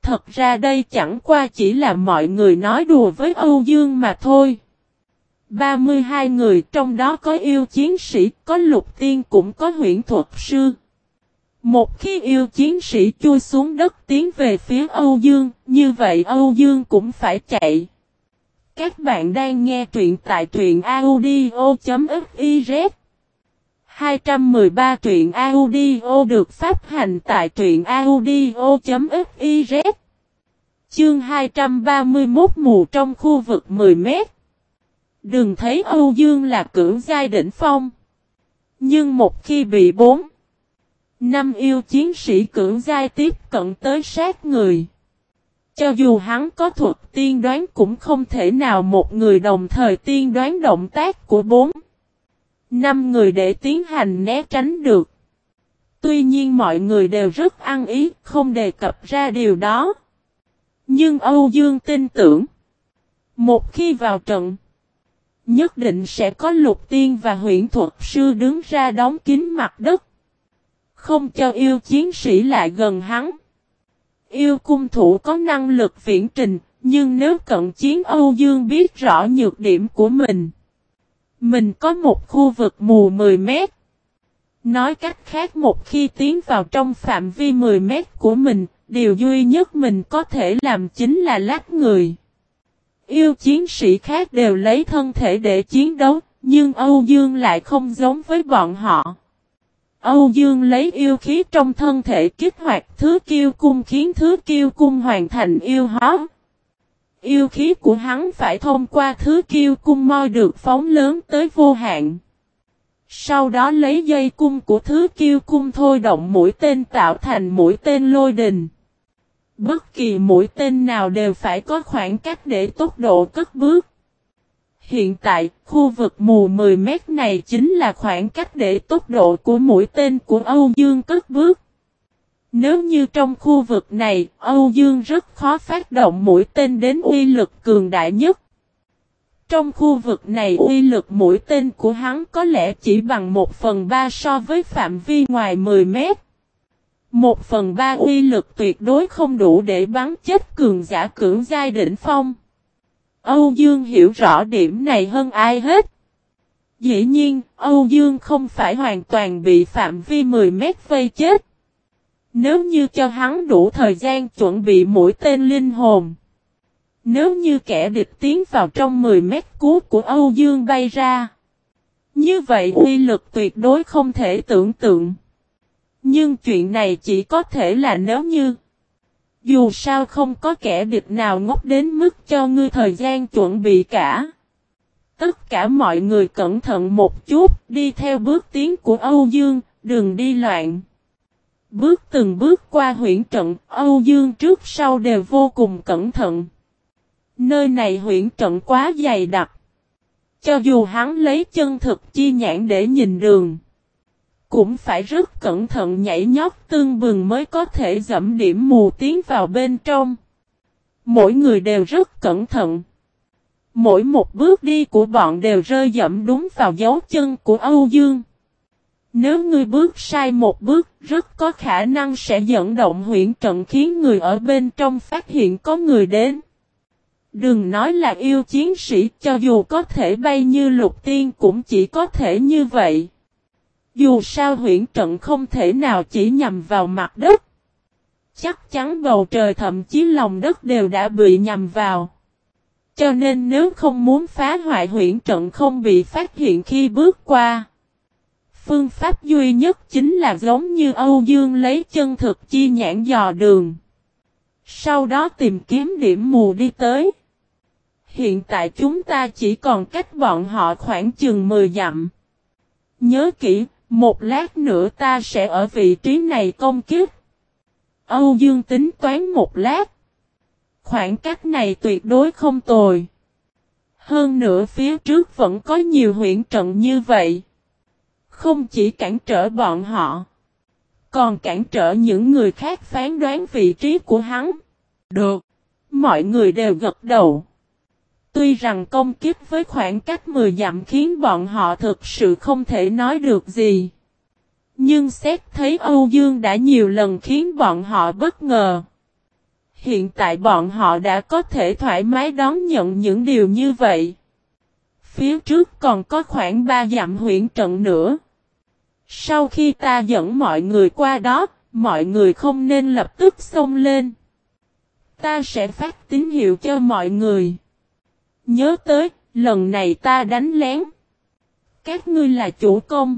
Thật ra đây chẳng qua chỉ là mọi người nói đùa với Âu Dương mà thôi. 32 người trong đó có yêu chiến sĩ, có lục tiên cũng có huyện thuật sư. Một khi yêu chiến sĩ chui xuống đất tiến về phía Âu Dương, như vậy Âu Dương cũng phải chạy. Các bạn đang nghe truyện tại truyện audio.fif 213 truyện audio được phát hành tại truyện audio.fiz Chương 231 mù trong khu vực 10 mét Đừng thấy Âu Dương là cưỡng giai đỉnh phong. Nhưng một khi bị bốn, Năm yêu chiến sĩ cưỡng giai tiếp cận tới sát người. Cho dù hắn có thuật tiên đoán cũng không thể nào một người đồng thời tiên đoán động tác của bốn Năm người để tiến hành né tránh được. Tuy nhiên mọi người đều rất ăn ý, không đề cập ra điều đó. Nhưng Âu Dương tin tưởng. Một khi vào trận, nhất định sẽ có lục tiên và huyện thuật sư đứng ra đóng kín mặt đất. Không cho yêu chiến sĩ lại gần hắn. Yêu cung thủ có năng lực viễn trình, nhưng nếu cận chiến Âu Dương biết rõ nhược điểm của mình. Mình có một khu vực mù 10 mét. Nói cách khác một khi tiến vào trong phạm vi 10 mét của mình, điều duy nhất mình có thể làm chính là lách người. Yêu chiến sĩ khác đều lấy thân thể để chiến đấu, nhưng Âu Dương lại không giống với bọn họ. Âu Dương lấy yêu khí trong thân thể kích hoạt thứ kiêu cung khiến thứ kiêu cung hoàn thành yêu hóa. Yêu khí của hắn phải thông qua thứ kiêu cung moi được phóng lớn tới vô hạn. Sau đó lấy dây cung của thứ kiêu cung thôi động mũi tên tạo thành mũi tên lôi đình. Bất kỳ mũi tên nào đều phải có khoảng cách để tốc độ cất bước. Hiện tại, khu vực mù 10 mét này chính là khoảng cách để tốc độ của mũi tên của Âu Dương cất bước. Nếu như trong khu vực này, Âu Dương rất khó phát động mũi tên đến uy lực cường đại nhất. Trong khu vực này uy lực mũi tên của hắn có lẽ chỉ bằng 1 phần 3 so với phạm vi ngoài 10 mét. Một phần ba uy lực tuyệt đối không đủ để bắn chết cường giả cưỡng giai đỉnh phong. Âu Dương hiểu rõ điểm này hơn ai hết. Dĩ nhiên, Âu Dương không phải hoàn toàn bị phạm vi 10 mét vây chết. Nếu như cho hắn đủ thời gian chuẩn bị mũi tên linh hồn. Nếu như kẻ địch tiến vào trong 10 mét cú của Âu Dương bay ra. Như vậy uy lực tuyệt đối không thể tưởng tượng. Nhưng chuyện này chỉ có thể là nếu như. Dù sao không có kẻ địch nào ngốc đến mức cho ngươi thời gian chuẩn bị cả. Tất cả mọi người cẩn thận một chút, đi theo bước tiến của Âu Dương, đừng đi loạn. Bước từng bước qua huyện trận, Âu Dương trước sau đều vô cùng cẩn thận. Nơi này huyện trận quá dày đặc. Cho dù hắn lấy chân thực chi nhãn để nhìn đường, cũng phải rất cẩn thận nhảy nhót tương bừng mới có thể dẫm điểm mù tiến vào bên trong. Mỗi người đều rất cẩn thận. Mỗi một bước đi của bọn đều rơi dẫm đúng vào dấu chân của Âu Dương. Nếu ngươi bước sai một bước, rất có khả năng sẽ dẫn động huyện trận khiến người ở bên trong phát hiện có người đến. Đừng nói là yêu chiến sĩ cho dù có thể bay như lục tiên cũng chỉ có thể như vậy. Dù sao huyện trận không thể nào chỉ nhằm vào mặt đất. Chắc chắn bầu trời thậm chí lòng đất đều đã bị nhằm vào. Cho nên nếu không muốn phá hoại huyện trận không bị phát hiện khi bước qua. Phương pháp duy nhất chính là giống như Âu Dương lấy chân thực chi nhãn dò đường. Sau đó tìm kiếm điểm mù đi tới. Hiện tại chúng ta chỉ còn cách bọn họ khoảng chừng 10 dặm. Nhớ kỹ, một lát nữa ta sẽ ở vị trí này công kiếp. Âu Dương tính toán một lát. Khoảng cách này tuyệt đối không tồi. Hơn nữa phía trước vẫn có nhiều huyện trận như vậy. Không chỉ cản trở bọn họ. Còn cản trở những người khác phán đoán vị trí của hắn. Được. Mọi người đều gật đầu. Tuy rằng công kiếp với khoảng cách 10 dặm khiến bọn họ thực sự không thể nói được gì. Nhưng xét thấy Âu Dương đã nhiều lần khiến bọn họ bất ngờ. Hiện tại bọn họ đã có thể thoải mái đón nhận những điều như vậy. Phía trước còn có khoảng 3 dặm huyện trận nữa. Sau khi ta dẫn mọi người qua đó, mọi người không nên lập tức xông lên. Ta sẽ phát tín hiệu cho mọi người. Nhớ tới, lần này ta đánh lén. Các ngươi là chủ công.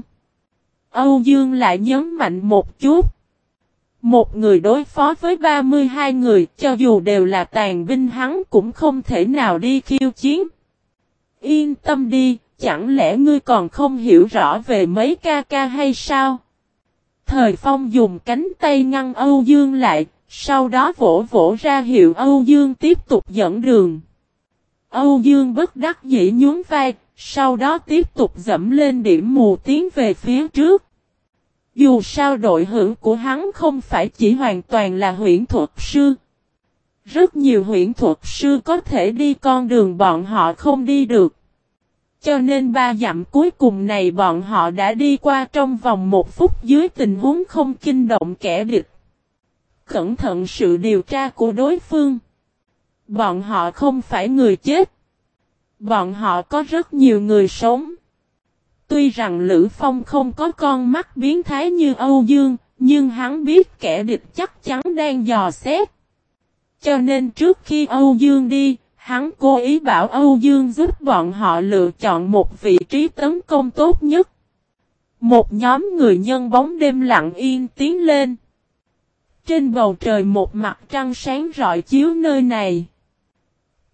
Âu Dương lại nhấn mạnh một chút. Một người đối phó với 32 người, cho dù đều là tàn binh hắn cũng không thể nào đi khiêu chiến. Yên tâm đi, chẳng lẽ ngươi còn không hiểu rõ về mấy ca ca hay sao? Thời Phong dùng cánh tay ngăn Âu Dương lại, sau đó vỗ vỗ ra hiệu Âu Dương tiếp tục dẫn đường. Âu Dương bất đắc dĩ nhún vai, sau đó tiếp tục dẫm lên điểm mù tiến về phía trước. Dù sao đội hữu của hắn không phải chỉ hoàn toàn là huyện thuật sư. Rất nhiều huyện thuật sư có thể đi con đường bọn họ không đi được. Cho nên ba dặm cuối cùng này bọn họ đã đi qua trong vòng một phút dưới tình huống không kinh động kẻ địch. Cẩn thận sự điều tra của đối phương. Bọn họ không phải người chết. Bọn họ có rất nhiều người sống. Tuy rằng Lữ Phong không có con mắt biến thái như Âu Dương, nhưng hắn biết kẻ địch chắc chắn đang dò xét. Cho nên trước khi Âu Dương đi, hắn cố ý bảo Âu Dương giúp bọn họ lựa chọn một vị trí tấn công tốt nhất. Một nhóm người nhân bóng đêm lặng yên tiến lên. Trên bầu trời một mặt trăng sáng rọi chiếu nơi này.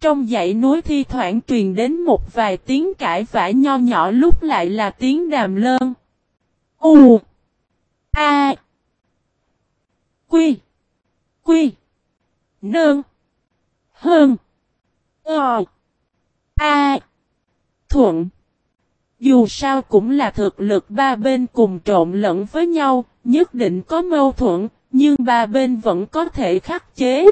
Trong dãy núi thi thoảng truyền đến một vài tiếng cãi vã nho nhỏ lúc lại là tiếng đàm lơn. U, A, Quy Quy Nương Hơn Ờ A Thuận Dù sao cũng là thực lực ba bên cùng trộn lẫn với nhau, nhất định có mâu thuẫn, nhưng ba bên vẫn có thể khắc chế.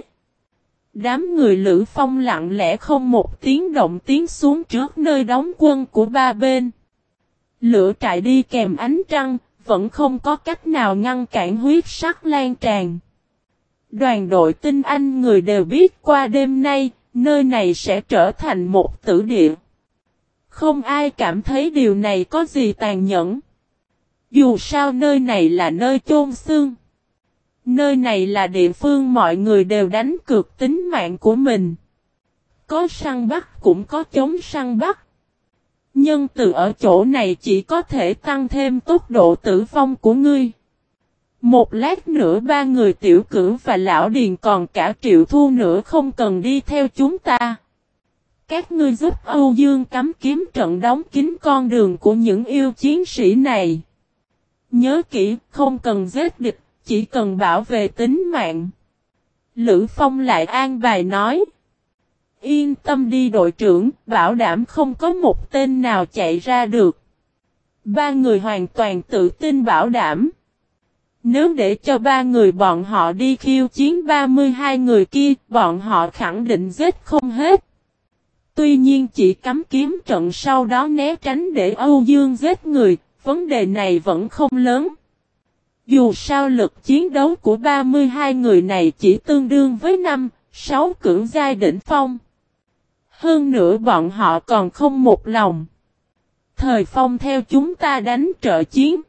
Đám người Lữ Phong lặng lẽ không một tiếng động tiến xuống trước nơi đóng quân của ba bên. Lửa trại đi kèm ánh trăng, vẫn không có cách nào ngăn cản huyết sắc lan tràn. Đoàn đội tinh anh người đều biết qua đêm nay, nơi này sẽ trở thành một tử địa. Không ai cảm thấy điều này có gì tàn nhẫn. Dù sao nơi này là nơi chôn xương. Nơi này là địa phương mọi người đều đánh cược tính mạng của mình. Có săn bắt cũng có chống săn bắt. Nhưng từ ở chỗ này chỉ có thể tăng thêm tốc độ tử vong của ngươi. Một lát nữa ba người tiểu cử và lão điền còn cả triệu thu nữa không cần đi theo chúng ta. Các ngươi giúp Âu Dương cắm kiếm trận đóng kín con đường của những yêu chiến sĩ này. Nhớ kỹ, không cần giết địch, chỉ cần bảo vệ tính mạng. Lữ Phong lại an bài nói. Yên tâm đi đội trưởng, bảo đảm không có một tên nào chạy ra được. Ba người hoàn toàn tự tin bảo đảm. Nếu để cho ba người bọn họ đi khiêu chiến 32 người kia, bọn họ khẳng định giết không hết. Tuy nhiên chỉ cắm kiếm trận sau đó né tránh để Âu Dương giết người, vấn đề này vẫn không lớn. Dù sao lực chiến đấu của 32 người này chỉ tương đương với 5, 6 cưỡng giai đỉnh phong. Hơn nữa bọn họ còn không một lòng. Thời phong theo chúng ta đánh trợ chiến.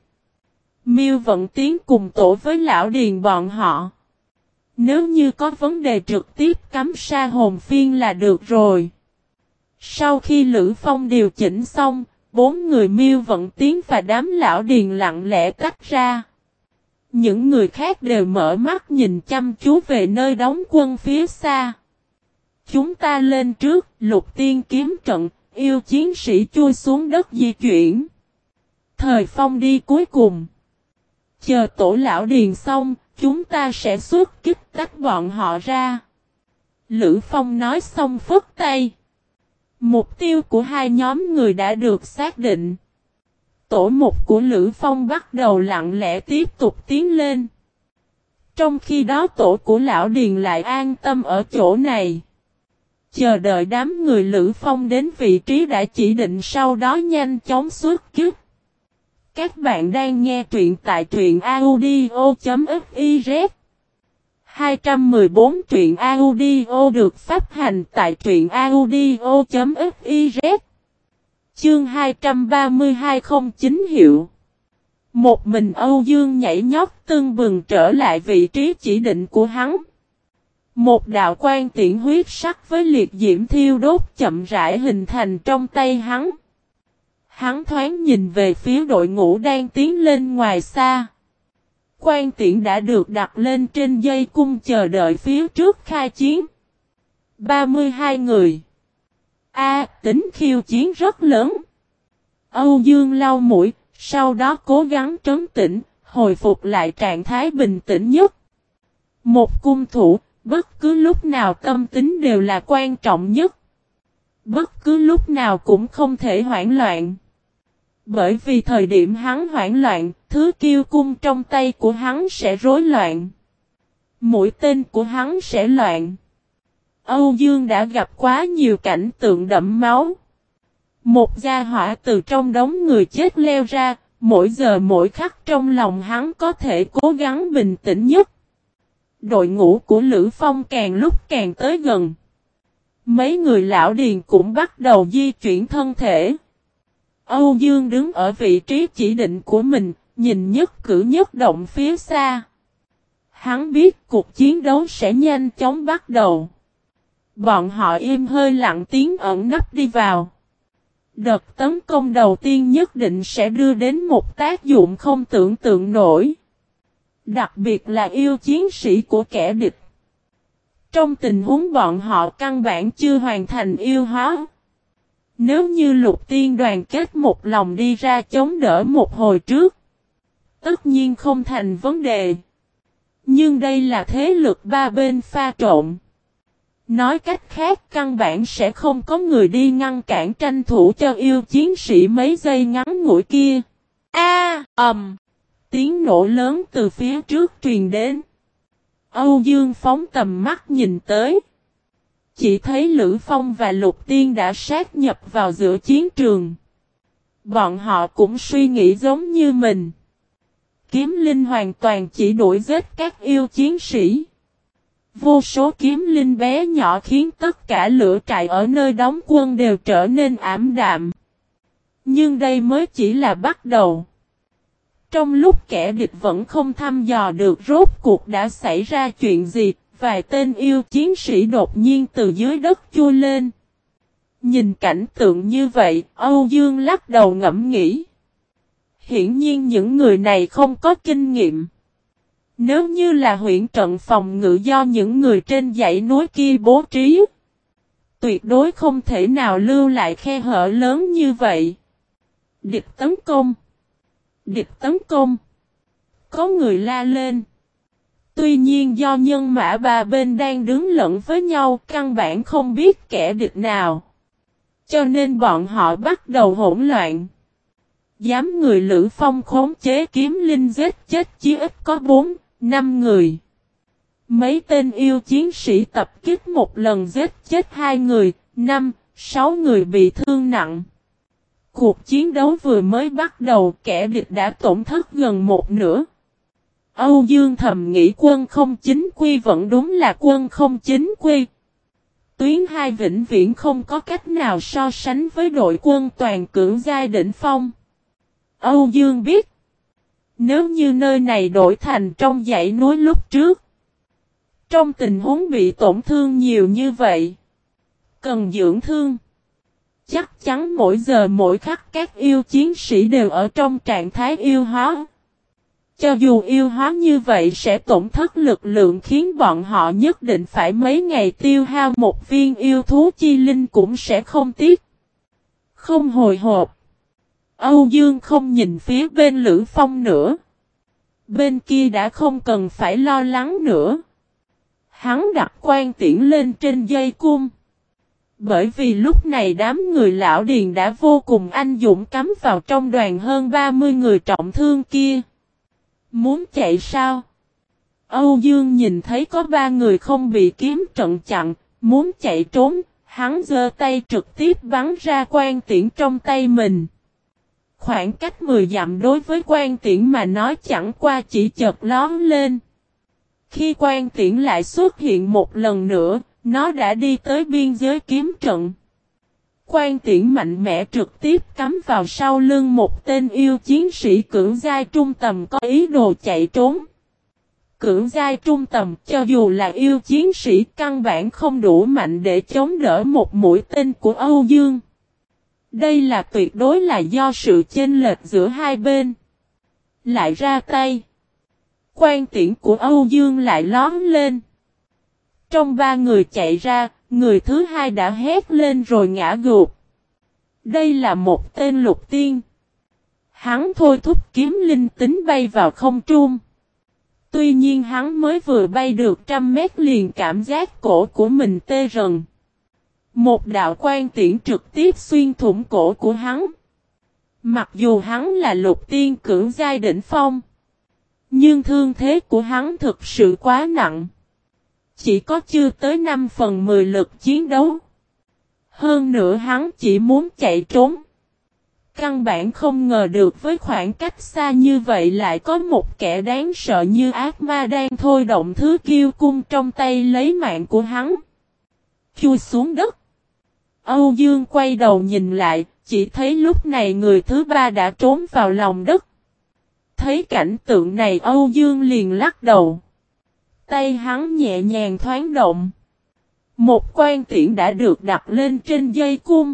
Miêu vận tiến cùng tổ với lão điền bọn họ. Nếu như có vấn đề trực tiếp cắm sa hồn phiên là được rồi. Sau khi Lữ Phong điều chỉnh xong, bốn người miêu vận tiến và đám lão điền lặng lẽ tách ra. Những người khác đều mở mắt nhìn chăm chú về nơi đóng quân phía xa. Chúng ta lên trước, lục tiên kiếm trận, yêu chiến sĩ chui xuống đất di chuyển. Thời phong đi cuối cùng. Chờ tổ lão điền xong, chúng ta sẽ xuất kích tách bọn họ ra. Lữ Phong nói xong phức tay. Mục tiêu của hai nhóm người đã được xác định. Tổ mục của Lữ Phong bắt đầu lặng lẽ tiếp tục tiến lên. Trong khi đó tổ của Lão Điền lại an tâm ở chỗ này. Chờ đợi đám người Lữ Phong đến vị trí đã chỉ định sau đó nhanh chóng xuất kích. Các bạn đang nghe truyện tại truyện audio.fiz 214 truyện audio được phát hành tại truyện audio.fiz Chương 23209 hiệu Một mình Âu Dương nhảy nhót tương bừng trở lại vị trí chỉ định của hắn. Một đạo quan tiễn huyết sắc với liệt diễm thiêu đốt chậm rãi hình thành trong tay hắn. Hắn thoáng nhìn về phía đội ngũ đang tiến lên ngoài xa. Quan tiễn đã được đặt lên trên dây cung chờ đợi phía trước khai chiến. 32 người. A, tính khiêu chiến rất lớn. Âu Dương lau mũi, sau đó cố gắng trấn tĩnh, hồi phục lại trạng thái bình tĩnh nhất. Một cung thủ, bất cứ lúc nào tâm tính đều là quan trọng nhất. Bất cứ lúc nào cũng không thể hoảng loạn. Bởi vì thời điểm hắn hoảng loạn, thứ kiêu cung trong tay của hắn sẽ rối loạn. Mũi tên của hắn sẽ loạn. Âu Dương đã gặp quá nhiều cảnh tượng đẫm máu. Một gia hỏa từ trong đống người chết leo ra, mỗi giờ mỗi khắc trong lòng hắn có thể cố gắng bình tĩnh nhất. Đội ngũ của Lữ Phong càng lúc càng tới gần. Mấy người lão điền cũng bắt đầu di chuyển thân thể. Âu Dương đứng ở vị trí chỉ định của mình, nhìn nhất cử nhất động phía xa. Hắn biết cuộc chiến đấu sẽ nhanh chóng bắt đầu. Bọn họ im hơi lặng tiếng ẩn nấp đi vào. Đợt tấn công đầu tiên nhất định sẽ đưa đến một tác dụng không tưởng tượng nổi. Đặc biệt là yêu chiến sĩ của kẻ địch. Trong tình huống bọn họ căn bản chưa hoàn thành yêu hóa. Nếu như lục tiên đoàn kết một lòng đi ra chống đỡ một hồi trước. Tất nhiên không thành vấn đề. Nhưng đây là thế lực ba bên pha trộn. Nói cách khác căn bản sẽ không có người đi ngăn cản tranh thủ cho yêu chiến sĩ mấy giây ngắn ngủi kia. A, ầm. tiếng nổ lớn từ phía trước truyền đến. Âu Dương phóng tầm mắt nhìn tới. Chỉ thấy Lữ Phong và Lục Tiên đã sát nhập vào giữa chiến trường. Bọn họ cũng suy nghĩ giống như mình. kiếm linh hoàn toàn chỉ đuổi giết các yêu chiến sĩ. Vô số kiếm linh bé nhỏ khiến tất cả lửa trại ở nơi đóng quân đều trở nên ảm đạm. Nhưng đây mới chỉ là bắt đầu. Trong lúc kẻ địch vẫn không thăm dò được rốt cuộc đã xảy ra chuyện gì, vài tên yêu chiến sĩ đột nhiên từ dưới đất chui lên. Nhìn cảnh tượng như vậy, Âu Dương lắc đầu ngẫm nghĩ. Hiển nhiên những người này không có kinh nghiệm. Nếu như là huyện trận phòng ngự do những người trên dãy núi kia bố trí, tuyệt đối không thể nào lưu lại khe hở lớn như vậy. Địch tấn công. Địch tấn công. Có người la lên. Tuy nhiên do nhân mã ba bên đang đứng lẫn với nhau căn bản không biết kẻ địch nào. Cho nên bọn họ bắt đầu hỗn loạn. Dám người Lữ Phong khống chế kiếm linh giết chết chí ít có 4, 5 người. Mấy tên yêu chiến sĩ tập kích một lần giết chết hai người, 5, 6 người bị thương nặng. Cuộc chiến đấu vừa mới bắt đầu kẻ địch đã tổn thất gần một nửa. Âu Dương thầm nghĩ quân không chính quy vẫn đúng là quân không chính quy. Tuyến hai vĩnh viễn không có cách nào so sánh với đội quân toàn cưỡng giai đỉnh phong. Âu Dương biết. Nếu như nơi này đổi thành trong dãy núi lúc trước. Trong tình huống bị tổn thương nhiều như vậy. Cần dưỡng thương. Chắc chắn mỗi giờ mỗi khắc các yêu chiến sĩ đều ở trong trạng thái yêu hóa. Cho dù yêu hóa như vậy sẽ tổn thất lực lượng khiến bọn họ nhất định phải mấy ngày tiêu hao một viên yêu thú chi linh cũng sẽ không tiếc. Không hồi hộp. Âu Dương không nhìn phía bên Lữ Phong nữa. Bên kia đã không cần phải lo lắng nữa. Hắn đặt quan tiễn lên trên dây cung. Bởi vì lúc này đám người lão điền đã vô cùng anh dũng cắm vào trong đoàn hơn 30 người trọng thương kia. Muốn chạy sao? Âu Dương nhìn thấy có ba người không bị kiếm trận chặn, muốn chạy trốn, hắn giơ tay trực tiếp bắn ra quan tiễn trong tay mình. Khoảng cách 10 dặm đối với quan tiễn mà nói chẳng qua chỉ chợt lón lên. Khi quan tiễn lại xuất hiện một lần nữa, nó đã đi tới biên giới kiếm trận. Quan tiễn mạnh mẽ trực tiếp cắm vào sau lưng một tên yêu chiến sĩ cưỡng giai trung tầm có ý đồ chạy trốn. Cưỡng giai trung tầm cho dù là yêu chiến sĩ căn bản không đủ mạnh để chống đỡ một mũi tên của Âu Dương. Đây là tuyệt đối là do sự chênh lệch giữa hai bên. Lại ra tay. Quan tiễn của Âu Dương lại lón lên. Trong ba người chạy ra, người thứ hai đã hét lên rồi ngã gục. Đây là một tên lục tiên. Hắn thôi thúc kiếm linh tính bay vào không trung. Tuy nhiên hắn mới vừa bay được trăm mét liền cảm giác cổ của mình tê rần. Một đạo quan tiễn trực tiếp xuyên thủng cổ của hắn. Mặc dù hắn là lục tiên cưỡng giai đỉnh phong. Nhưng thương thế của hắn thực sự quá nặng. Chỉ có chưa tới 5 phần 10 lực chiến đấu. Hơn nữa hắn chỉ muốn chạy trốn. Căn bản không ngờ được với khoảng cách xa như vậy lại có một kẻ đáng sợ như ác ma đang thôi động thứ kiêu cung trong tay lấy mạng của hắn. Chui xuống đất. Âu Dương quay đầu nhìn lại, chỉ thấy lúc này người thứ ba đã trốn vào lòng đất. Thấy cảnh tượng này Âu Dương liền lắc đầu. Tay hắn nhẹ nhàng thoáng động. Một quan tiễn đã được đặt lên trên dây cung.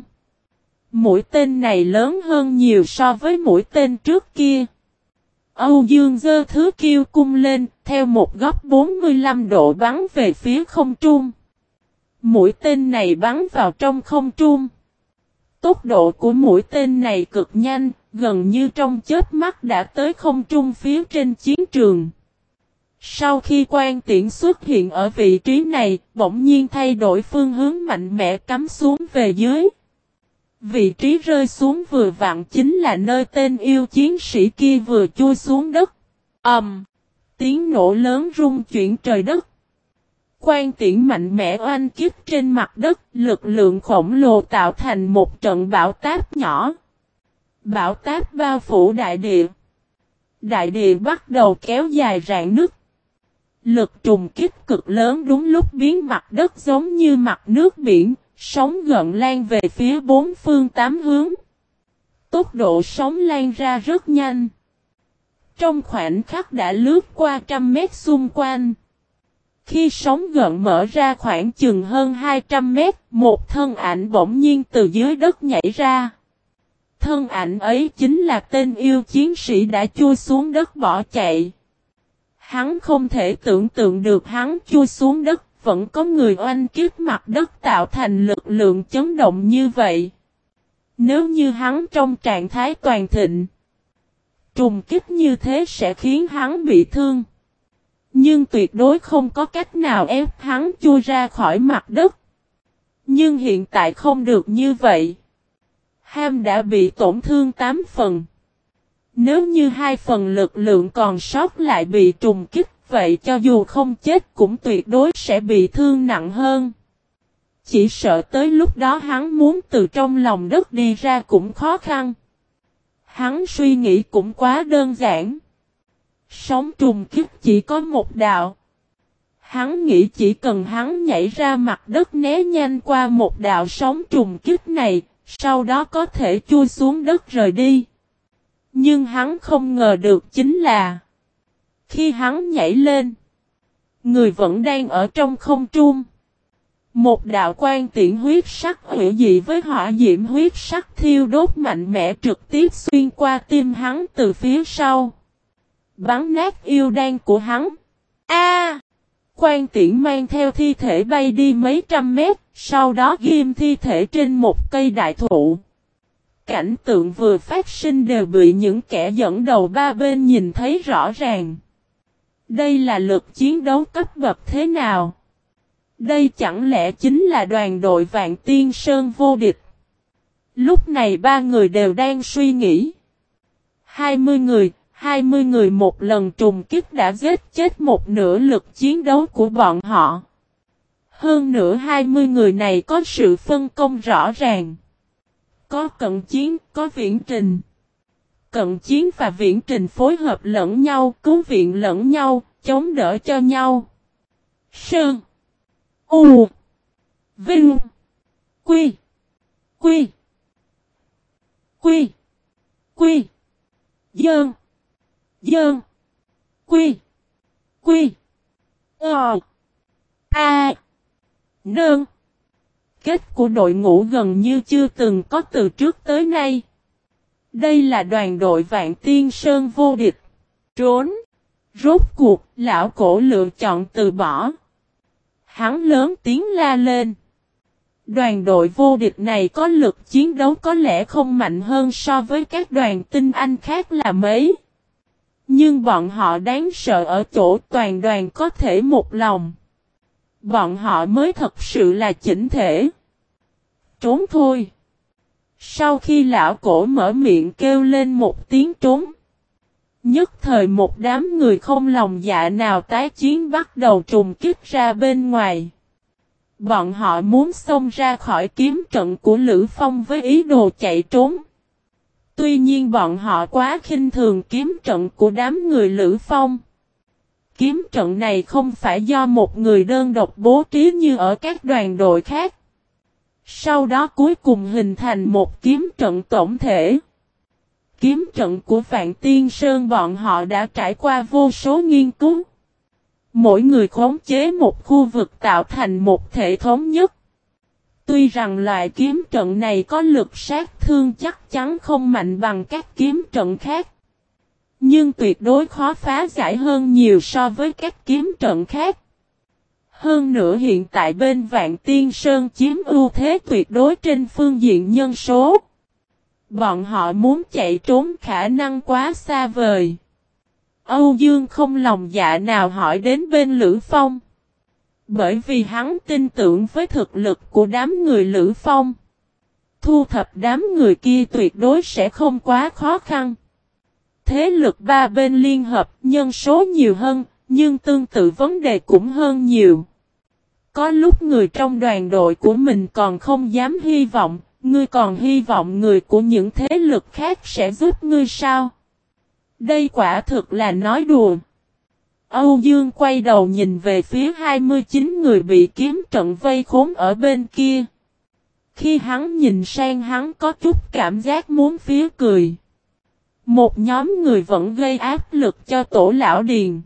Mũi tên này lớn hơn nhiều so với mũi tên trước kia. Âu Dương dơ thứ kiêu cung lên, theo một góc 45 độ bắn về phía không trung. Mũi tên này bắn vào trong không trung. Tốc độ của mũi tên này cực nhanh, gần như trong chết mắt đã tới không trung phía trên chiến trường. Sau khi quan tiễn xuất hiện ở vị trí này, bỗng nhiên thay đổi phương hướng mạnh mẽ cắm xuống về dưới. Vị trí rơi xuống vừa vặn chính là nơi tên yêu chiến sĩ kia vừa chui xuống đất. ầm, um, Tiếng nổ lớn rung chuyển trời đất. Quan tiễn mạnh mẽ oanh kiếp trên mặt đất, lực lượng khổng lồ tạo thành một trận bão táp nhỏ. Bão táp bao phủ đại địa. Đại địa bắt đầu kéo dài rạn nứt. Lực trùng kích cực lớn đúng lúc biến mặt đất giống như mặt nước biển, sóng gợn lan về phía bốn phương tám hướng. Tốc độ sóng lan ra rất nhanh. Trong khoảnh khắc đã lướt qua trăm mét xung quanh. Khi sóng gợn mở ra khoảng chừng hơn 200 mét, một thân ảnh bỗng nhiên từ dưới đất nhảy ra. Thân ảnh ấy chính là tên yêu chiến sĩ đã chui xuống đất bỏ chạy. Hắn không thể tưởng tượng được hắn chui xuống đất, vẫn có người oanh kiếp mặt đất tạo thành lực lượng chấn động như vậy. Nếu như hắn trong trạng thái toàn thịnh, trùng kích như thế sẽ khiến hắn bị thương. Nhưng tuyệt đối không có cách nào ép hắn chui ra khỏi mặt đất. Nhưng hiện tại không được như vậy. Ham đã bị tổn thương 8 phần. Nếu như hai phần lực lượng còn sót lại bị trùng kích, vậy cho dù không chết cũng tuyệt đối sẽ bị thương nặng hơn. Chỉ sợ tới lúc đó hắn muốn từ trong lòng đất đi ra cũng khó khăn. Hắn suy nghĩ cũng quá đơn giản. Sống trùng kích chỉ có một đạo. Hắn nghĩ chỉ cần hắn nhảy ra mặt đất né nhanh qua một đạo sóng trùng kích này, sau đó có thể chui xuống đất rời đi. Nhưng hắn không ngờ được chính là, Khi hắn nhảy lên, Người vẫn đang ở trong không trung. Một đạo quan tiễn huyết sắc hữu dị với hỏa diễm huyết sắc thiêu đốt mạnh mẽ trực tiếp xuyên qua tim hắn từ phía sau. Bắn nát yêu đan của hắn. A! Quan tiễn mang theo thi thể bay đi mấy trăm mét, Sau đó ghim thi thể trên một cây đại thụ cảnh tượng vừa phát sinh đều bị những kẻ dẫn đầu ba bên nhìn thấy rõ ràng. Đây là lực chiến đấu cấp bậc thế nào? Đây chẳng lẽ chính là đoàn đội Vạn Tiên Sơn vô địch? Lúc này ba người đều đang suy nghĩ. 20 người, 20 người một lần trùng kích đã giết chết một nửa lực chiến đấu của bọn họ. Hơn nữa 20 người này có sự phân công rõ ràng. Có cận chiến, có viễn trình. Cận chiến và viễn trình phối hợp lẫn nhau, cứu viện lẫn nhau, chống đỡ cho nhau. Sơn. U. Vinh. Quy. Quy. Quy. Quy. Dơn. Dơn. Quy. Quy. Ờ. A. Nương. Kết của đội ngũ gần như chưa từng có từ trước tới nay. Đây là đoàn đội Vạn Tiên Sơn vô địch. Trốn. Rốt cuộc, lão cổ lựa chọn từ bỏ. Hắn lớn tiếng la lên. Đoàn đội vô địch này có lực chiến đấu có lẽ không mạnh hơn so với các đoàn tinh anh khác là mấy. Nhưng bọn họ đáng sợ ở chỗ toàn đoàn có thể một lòng. Bọn họ mới thật sự là chỉnh thể. Trốn thôi. Sau khi lão cổ mở miệng kêu lên một tiếng trốn. Nhất thời một đám người không lòng dạ nào tái chiến bắt đầu trùng kích ra bên ngoài. Bọn họ muốn xông ra khỏi kiếm trận của Lữ Phong với ý đồ chạy trốn. Tuy nhiên bọn họ quá khinh thường kiếm trận của đám người Lữ Phong. Kiếm trận này không phải do một người đơn độc bố trí như ở các đoàn đội khác. Sau đó cuối cùng hình thành một kiếm trận tổng thể. Kiếm trận của Vạn Tiên Sơn bọn họ đã trải qua vô số nghiên cứu. Mỗi người khống chế một khu vực tạo thành một thể thống nhất. Tuy rằng loại kiếm trận này có lực sát thương chắc chắn không mạnh bằng các kiếm trận khác. Nhưng tuyệt đối khó phá giải hơn nhiều so với các kiếm trận khác. Hơn nữa hiện tại bên Vạn Tiên Sơn chiếm ưu thế tuyệt đối trên phương diện nhân số. Bọn họ muốn chạy trốn khả năng quá xa vời. Âu Dương không lòng dạ nào hỏi đến bên Lữ Phong. Bởi vì hắn tin tưởng với thực lực của đám người Lữ Phong. Thu thập đám người kia tuyệt đối sẽ không quá khó khăn thế lực ba bên liên hợp nhân số nhiều hơn, nhưng tương tự vấn đề cũng hơn nhiều. Có lúc người trong đoàn đội của mình còn không dám hy vọng, ngươi còn hy vọng người của những thế lực khác sẽ giúp ngươi sao? Đây quả thực là nói đùa. Âu Dương quay đầu nhìn về phía 29 người bị kiếm trận vây khốn ở bên kia. Khi hắn nhìn sang hắn có chút cảm giác muốn phía cười. Một nhóm người vẫn gây áp lực cho tổ lão điền.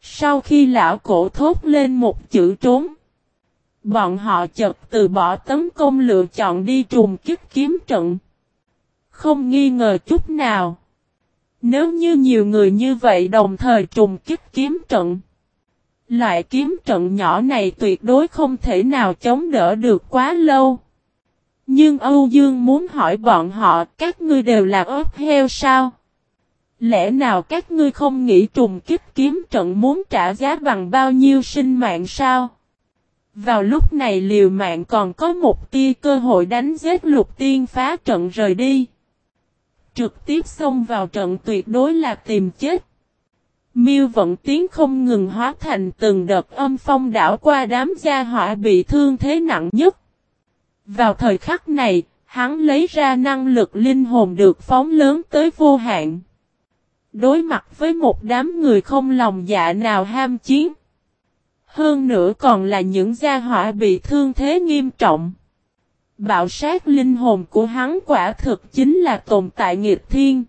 Sau khi lão cổ thốt lên một chữ trốn. Bọn họ chật từ bỏ tấn công lựa chọn đi trùng kích kiếm trận. Không nghi ngờ chút nào. Nếu như nhiều người như vậy đồng thời trùng kích kiếm trận. Loại kiếm trận nhỏ này tuyệt đối không thể nào chống đỡ được quá lâu. Nhưng Âu Dương muốn hỏi bọn họ, các ngươi đều là ớt heo sao? Lẽ nào các ngươi không nghĩ trùng kích kiếm trận muốn trả giá bằng bao nhiêu sinh mạng sao? Vào lúc này liều mạng còn có một tia cơ hội đánh giết lục tiên phá trận rời đi. Trực tiếp xông vào trận tuyệt đối là tìm chết. Miêu vận tiến không ngừng hóa thành từng đợt âm phong đảo qua đám gia họa bị thương thế nặng nhất. Vào thời khắc này, hắn lấy ra năng lực linh hồn được phóng lớn tới vô hạn. Đối mặt với một đám người không lòng dạ nào ham chiến. Hơn nữa còn là những gia họa bị thương thế nghiêm trọng. Bạo sát linh hồn của hắn quả thực chính là tồn tại nghiệt thiên.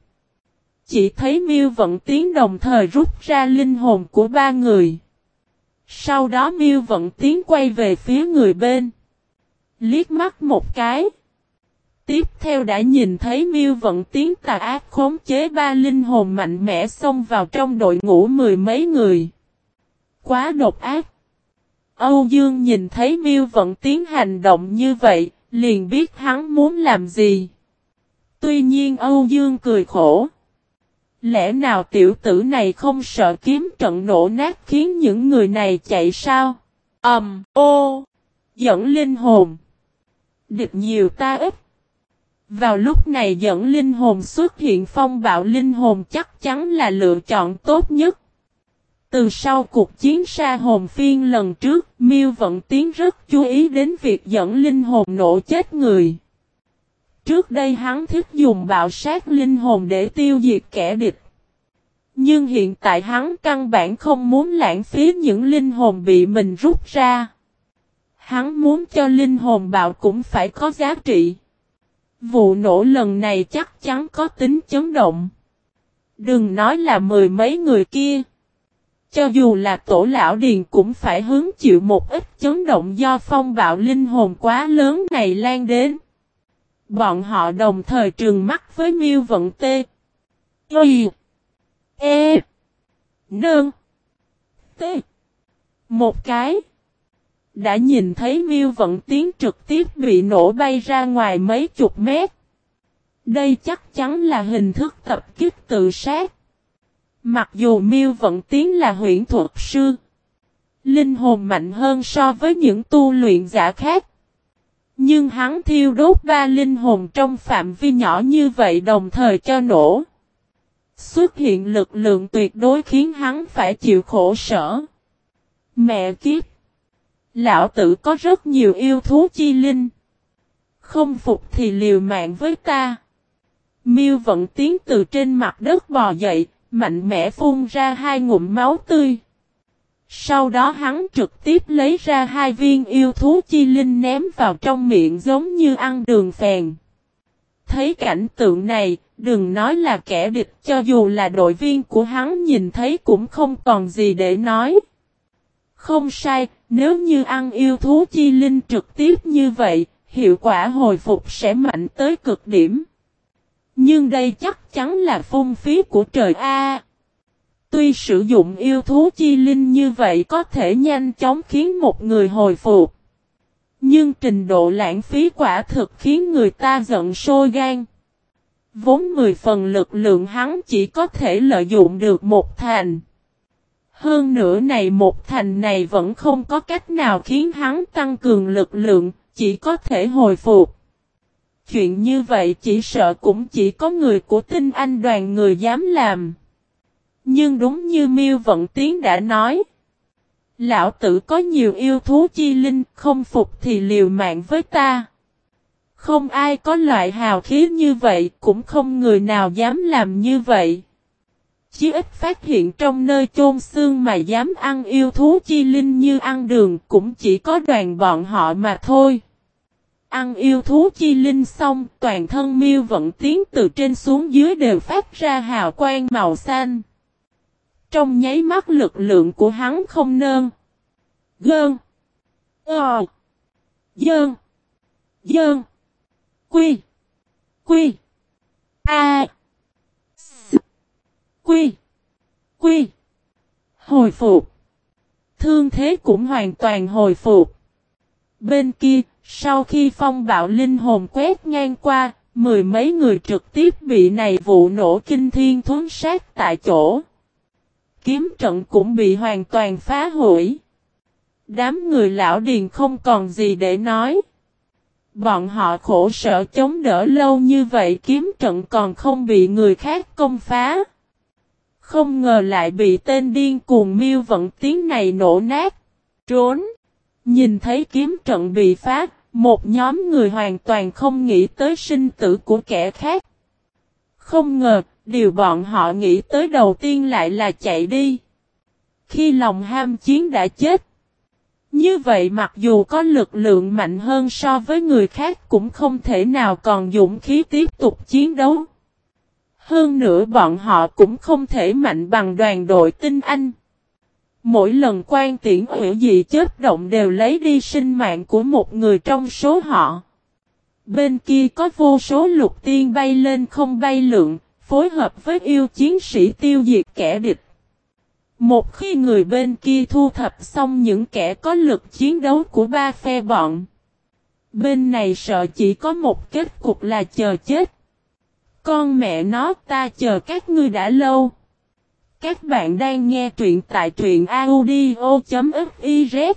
Chỉ thấy miêu vận tiến đồng thời rút ra linh hồn của ba người. Sau đó miêu vận tiến quay về phía người bên. Liếc mắt một cái. Tiếp theo đã nhìn thấy miêu vận tiến tà ác khống chế ba linh hồn mạnh mẽ xông vào trong đội ngũ mười mấy người. Quá độc ác. Âu Dương nhìn thấy miêu vận tiến hành động như vậy, liền biết hắn muốn làm gì. Tuy nhiên Âu Dương cười khổ. Lẽ nào tiểu tử này không sợ kiếm trận nổ nát khiến những người này chạy sao? Ầm, um, ô, dẫn linh hồn. Địch nhiều ta ít. Vào lúc này dẫn linh hồn xuất hiện phong bạo linh hồn chắc chắn là lựa chọn tốt nhất. Từ sau cuộc chiến sa hồn phiên lần trước, Miêu Vận Tiến rất chú ý đến việc dẫn linh hồn nổ chết người. Trước đây hắn thích dùng bạo sát linh hồn để tiêu diệt kẻ địch. Nhưng hiện tại hắn căn bản không muốn lãng phí những linh hồn bị mình rút ra. Hắn muốn cho linh hồn bạo cũng phải có giá trị. Vụ nổ lần này chắc chắn có tính chấn động. Đừng nói là mười mấy người kia. Cho dù là tổ lão điền cũng phải hứng chịu một ít chấn động do phong bạo linh hồn quá lớn này lan đến. Bọn họ đồng thời trừng mắt với miêu vận tê. Y. E. Nương. T. Một cái. Đã nhìn thấy miêu vận tiến trực tiếp bị nổ bay ra ngoài mấy chục mét. Đây chắc chắn là hình thức tập kích tự sát. Mặc dù miêu vận tiến là huyện thuật sư. Linh hồn mạnh hơn so với những tu luyện giả khác. Nhưng hắn thiêu đốt ba linh hồn trong phạm vi nhỏ như vậy đồng thời cho nổ. Xuất hiện lực lượng tuyệt đối khiến hắn phải chịu khổ sở. Mẹ kiếp! Lão tử có rất nhiều yêu thú chi linh. Không phục thì liều mạng với ta. Miêu vận tiến từ trên mặt đất bò dậy, mạnh mẽ phun ra hai ngụm máu tươi. Sau đó hắn trực tiếp lấy ra hai viên yêu thú chi linh ném vào trong miệng giống như ăn đường phèn. Thấy cảnh tượng này, đừng nói là kẻ địch cho dù là đội viên của hắn nhìn thấy cũng không còn gì để nói. Không sai, nếu như ăn yêu thú chi linh trực tiếp như vậy, hiệu quả hồi phục sẽ mạnh tới cực điểm. Nhưng đây chắc chắn là phung phí của trời A. Tuy sử dụng yêu thú chi linh như vậy có thể nhanh chóng khiến một người hồi phục. Nhưng trình độ lãng phí quả thực khiến người ta giận sôi gan. Vốn 10 phần lực lượng hắn chỉ có thể lợi dụng được một thành. Hơn nữa này một thành này vẫn không có cách nào khiến hắn tăng cường lực lượng, chỉ có thể hồi phục. Chuyện như vậy chỉ sợ cũng chỉ có người của tinh anh đoàn người dám làm. Nhưng đúng như miêu Vận Tiến đã nói. Lão tử có nhiều yêu thú chi linh, không phục thì liều mạng với ta. Không ai có loại hào khí như vậy, cũng không người nào dám làm như vậy. Chí ít phát hiện trong nơi chôn xương mà dám ăn yêu thú chi linh như ăn đường cũng chỉ có đoàn bọn họ mà thôi. Ăn yêu thú chi linh xong, toàn thân miêu vẫn tiến từ trên xuống dưới đều phát ra hào quang màu xanh. Trong nháy mắt lực lượng của hắn không nơn. Gơn. Ờ. Dơn. Dơn. Quy. Quy. A. Quy. Quy. Hồi phục. Thương thế cũng hoàn toàn hồi phục. Bên kia, sau khi phong bạo linh hồn quét ngang qua, mười mấy người trực tiếp bị này vụ nổ kinh thiên thuấn sát tại chỗ. Kiếm trận cũng bị hoàn toàn phá hủy. Đám người lão điền không còn gì để nói. Bọn họ khổ sở chống đỡ lâu như vậy kiếm trận còn không bị người khác công phá. Không ngờ lại bị tên điên cuồng miêu vận tiếng này nổ nát. Trốn. Nhìn thấy kiếm trận bị phá, một nhóm người hoàn toàn không nghĩ tới sinh tử của kẻ khác. Không ngờ, điều bọn họ nghĩ tới đầu tiên lại là chạy đi. Khi lòng ham chiến đã chết. Như vậy mặc dù có lực lượng mạnh hơn so với người khác cũng không thể nào còn dũng khí tiếp tục chiến đấu. Hơn nữa bọn họ cũng không thể mạnh bằng đoàn đội tinh anh. Mỗi lần quan tiễn hữu dị chết động đều lấy đi sinh mạng của một người trong số họ. Bên kia có vô số lục tiên bay lên không bay lượng, phối hợp với yêu chiến sĩ tiêu diệt kẻ địch. Một khi người bên kia thu thập xong những kẻ có lực chiến đấu của ba phe bọn. Bên này sợ chỉ có một kết cục là chờ chết. Con mẹ nó ta chờ các ngươi đã lâu. Các bạn đang nghe truyện tại truyện audio.fiz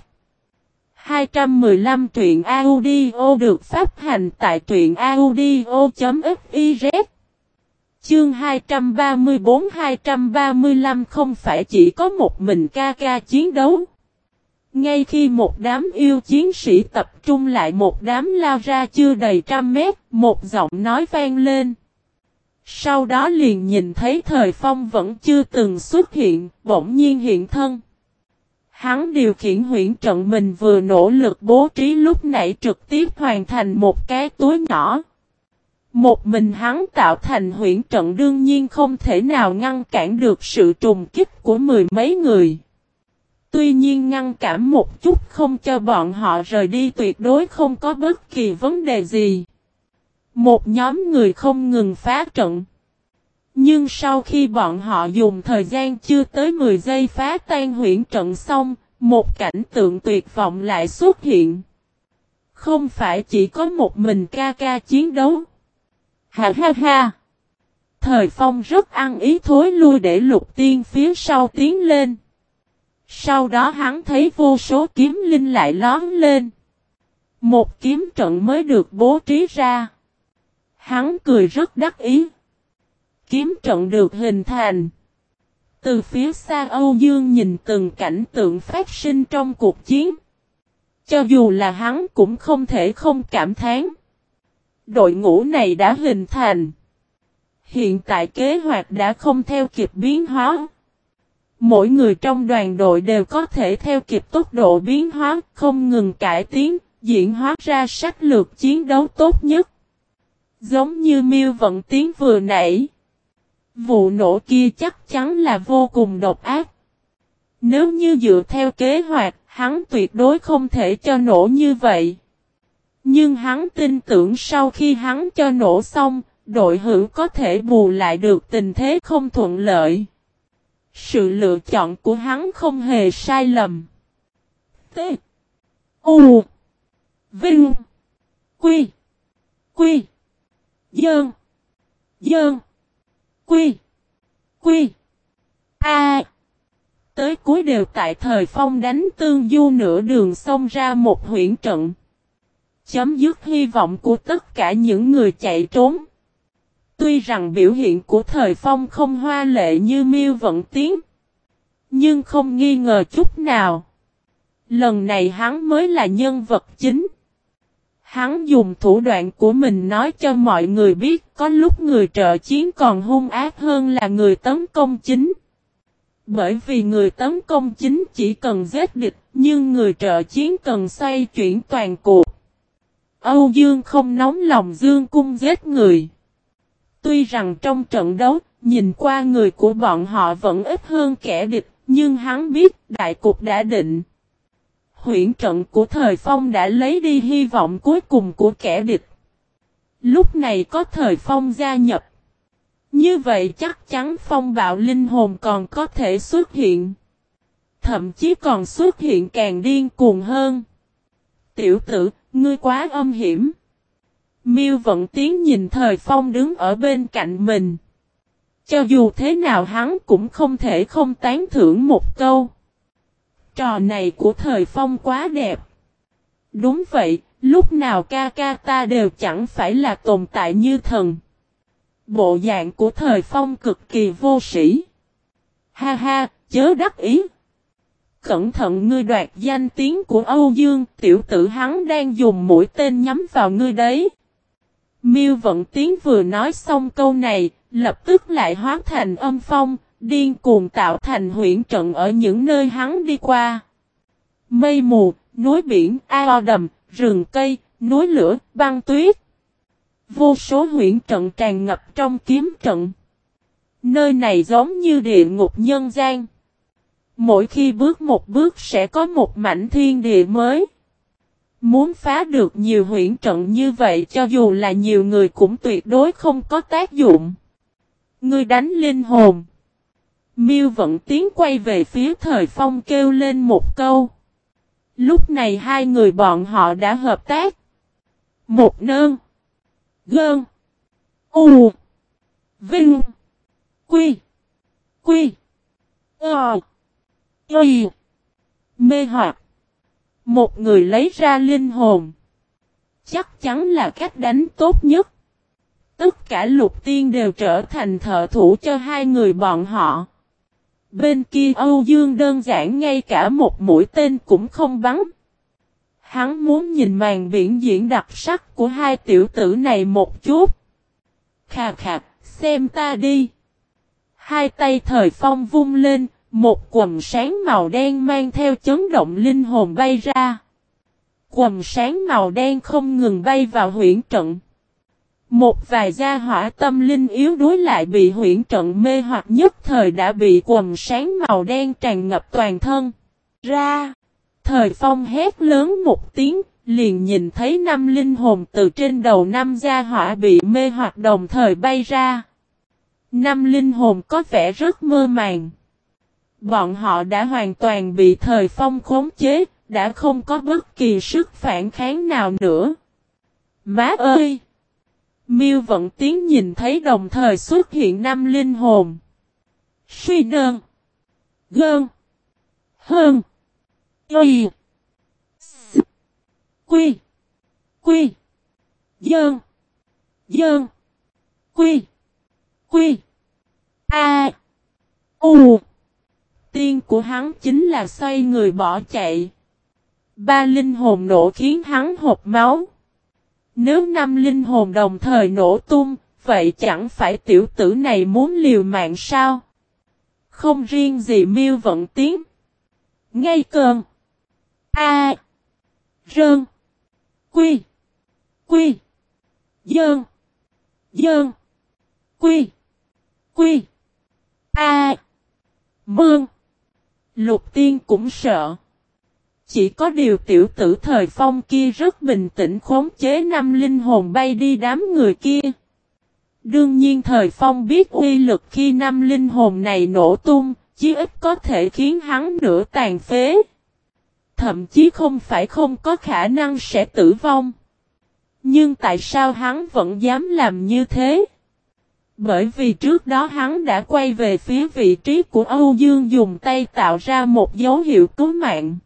215 truyện audio được phát hành tại truyện audio.fiz Chương 234-235 không phải chỉ có một mình ca ca chiến đấu. Ngay khi một đám yêu chiến sĩ tập trung lại một đám lao ra chưa đầy trăm mét, một giọng nói vang lên. Sau đó liền nhìn thấy thời phong vẫn chưa từng xuất hiện, bỗng nhiên hiện thân. Hắn điều khiển huyện trận mình vừa nỗ lực bố trí lúc nãy trực tiếp hoàn thành một cái túi nhỏ. Một mình hắn tạo thành huyện trận đương nhiên không thể nào ngăn cản được sự trùng kích của mười mấy người. Tuy nhiên ngăn cản một chút không cho bọn họ rời đi tuyệt đối không có bất kỳ vấn đề gì. Một nhóm người không ngừng phá trận. Nhưng sau khi bọn họ dùng thời gian chưa tới 10 giây phá tan huyễn trận xong, một cảnh tượng tuyệt vọng lại xuất hiện. Không phải chỉ có một mình ca ca chiến đấu. Ha ha ha! Thời phong rất ăn ý thối lui để lục tiên phía sau tiến lên. Sau đó hắn thấy vô số kiếm linh lại lón lên. Một kiếm trận mới được bố trí ra. Hắn cười rất đắc ý. Kiếm trận được hình thành. Từ phía xa Âu Dương nhìn từng cảnh tượng phát sinh trong cuộc chiến. Cho dù là hắn cũng không thể không cảm thán. Đội ngũ này đã hình thành. Hiện tại kế hoạch đã không theo kịp biến hóa. Mỗi người trong đoàn đội đều có thể theo kịp tốc độ biến hóa, không ngừng cải tiến, diễn hóa ra sách lược chiến đấu tốt nhất. Giống như miêu vận tiến vừa nãy. Vụ nổ kia chắc chắn là vô cùng độc ác. Nếu như dựa theo kế hoạch, hắn tuyệt đối không thể cho nổ như vậy. Nhưng hắn tin tưởng sau khi hắn cho nổ xong, đội hữu có thể bù lại được tình thế không thuận lợi. Sự lựa chọn của hắn không hề sai lầm. T. U. Vinh. Quy. Quy. Dơn. Dơn. Quy. Quy. A. Tới cuối đều tại thời phong đánh tương du nửa đường xông ra một huyện trận. Chấm dứt hy vọng của tất cả những người chạy trốn. Tuy rằng biểu hiện của thời phong không hoa lệ như miêu vận tiến. Nhưng không nghi ngờ chút nào. Lần này hắn mới là nhân vật chính. Hắn dùng thủ đoạn của mình nói cho mọi người biết có lúc người trợ chiến còn hung ác hơn là người tấn công chính. Bởi vì người tấn công chính chỉ cần giết địch, nhưng người trợ chiến cần xoay chuyển toàn cuộc. Âu Dương không nóng lòng Dương cung giết người. Tuy rằng trong trận đấu, nhìn qua người của bọn họ vẫn ít hơn kẻ địch, nhưng hắn biết đại cục đã định. Huyển trận của thời phong đã lấy đi hy vọng cuối cùng của kẻ địch. Lúc này có thời phong gia nhập. Như vậy chắc chắn phong bạo linh hồn còn có thể xuất hiện. Thậm chí còn xuất hiện càng điên cuồng hơn. Tiểu tử, ngươi quá âm hiểm. Miêu vận tiến nhìn thời phong đứng ở bên cạnh mình. Cho dù thế nào hắn cũng không thể không tán thưởng một câu. Trò này của thời phong quá đẹp. Đúng vậy, lúc nào ca ca ta đều chẳng phải là tồn tại như thần. Bộ dạng của thời phong cực kỳ vô sĩ. Ha ha, chớ đắc ý. Cẩn thận ngươi đoạt danh tiếng của Âu Dương, tiểu tử hắn đang dùng mũi tên nhắm vào ngươi đấy. Miêu Vận Tiến vừa nói xong câu này, lập tức lại hóa thành âm phong, điên cuồng tạo thành huyện trận ở những nơi hắn đi qua. Mây mù, núi biển, ao đầm, rừng cây, núi lửa, băng tuyết. Vô số huyện trận tràn ngập trong kiếm trận. Nơi này giống như địa ngục nhân gian. Mỗi khi bước một bước sẽ có một mảnh thiên địa mới. Muốn phá được nhiều huyện trận như vậy cho dù là nhiều người cũng tuyệt đối không có tác dụng. Ngươi đánh linh hồn. Miêu vận tiến quay về phía thời phong kêu lên một câu. Lúc này hai người bọn họ đã hợp tác. Một nơn. Gơn. U. Vinh. Quy. Quy. Ờ. Y. Mê hoặc. Một người lấy ra linh hồn. Chắc chắn là cách đánh tốt nhất. Tất cả lục tiên đều trở thành thợ thủ cho hai người bọn họ. Bên kia Âu Dương đơn giản ngay cả một mũi tên cũng không bắn. Hắn muốn nhìn màn biển diễn đặc sắc của hai tiểu tử này một chút. Khà khà, xem ta đi. Hai tay thời phong vung lên, một quần sáng màu đen mang theo chấn động linh hồn bay ra. Quần sáng màu đen không ngừng bay vào huyển trận. Một vài gia hỏa tâm linh yếu đuối lại bị huyển trận mê hoặc nhất thời đã bị quần sáng màu đen tràn ngập toàn thân. Ra! Thời phong hét lớn một tiếng, liền nhìn thấy năm linh hồn từ trên đầu năm gia hỏa bị mê hoặc đồng thời bay ra. Năm linh hồn có vẻ rất mơ màng. Bọn họ đã hoàn toàn bị thời phong khống chế, đã không có bất kỳ sức phản kháng nào nữa. Má ơi! Miêu Vận Tiến nhìn thấy đồng thời xuất hiện năm linh hồn. Suy đơn. Gơn. Hơn. Y. Quy. Quy. Dơn. Dơn. Quy. Quy. A. U. Tiên của hắn chính là xoay người bỏ chạy. Ba linh hồn nổ khiến hắn hộp máu. Nếu năm linh hồn đồng thời nổ tung, vậy chẳng phải tiểu tử này muốn liều mạng sao? Không riêng gì miêu vận tiếng. Ngay cơn. A. Rơn. Quy. Quy. Dơn. Dơn. Quy. Quy. A. Mương. Lục tiên cũng sợ. Chỉ có điều tiểu tử thời phong kia rất bình tĩnh khống chế năm linh hồn bay đi đám người kia. Đương nhiên thời phong biết uy lực khi năm linh hồn này nổ tung, chí ít có thể khiến hắn nửa tàn phế. Thậm chí không phải không có khả năng sẽ tử vong. Nhưng tại sao hắn vẫn dám làm như thế? Bởi vì trước đó hắn đã quay về phía vị trí của Âu Dương dùng tay tạo ra một dấu hiệu cứu mạng.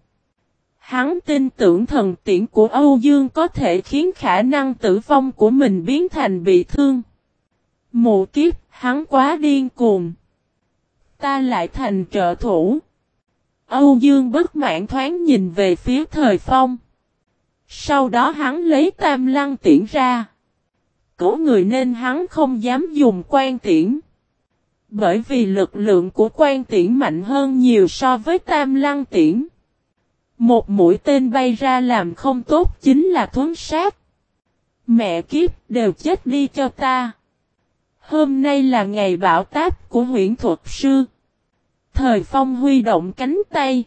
Hắn tin tưởng thần tiễn của Âu Dương có thể khiến khả năng tử vong của mình biến thành bị thương. Mụ kiếp, hắn quá điên cuồng. Ta lại thành trợ thủ. Âu Dương bất mãn thoáng nhìn về phía thời phong. Sau đó hắn lấy tam lăng tiễn ra. Cổ người nên hắn không dám dùng quan tiễn. Bởi vì lực lượng của quan tiễn mạnh hơn nhiều so với tam lăng tiễn. Một mũi tên bay ra làm không tốt chính là thuấn sát. Mẹ kiếp, đều chết đi cho ta. Hôm nay là ngày bảo táp của huyện thuật sư. Thời phong huy động cánh tay.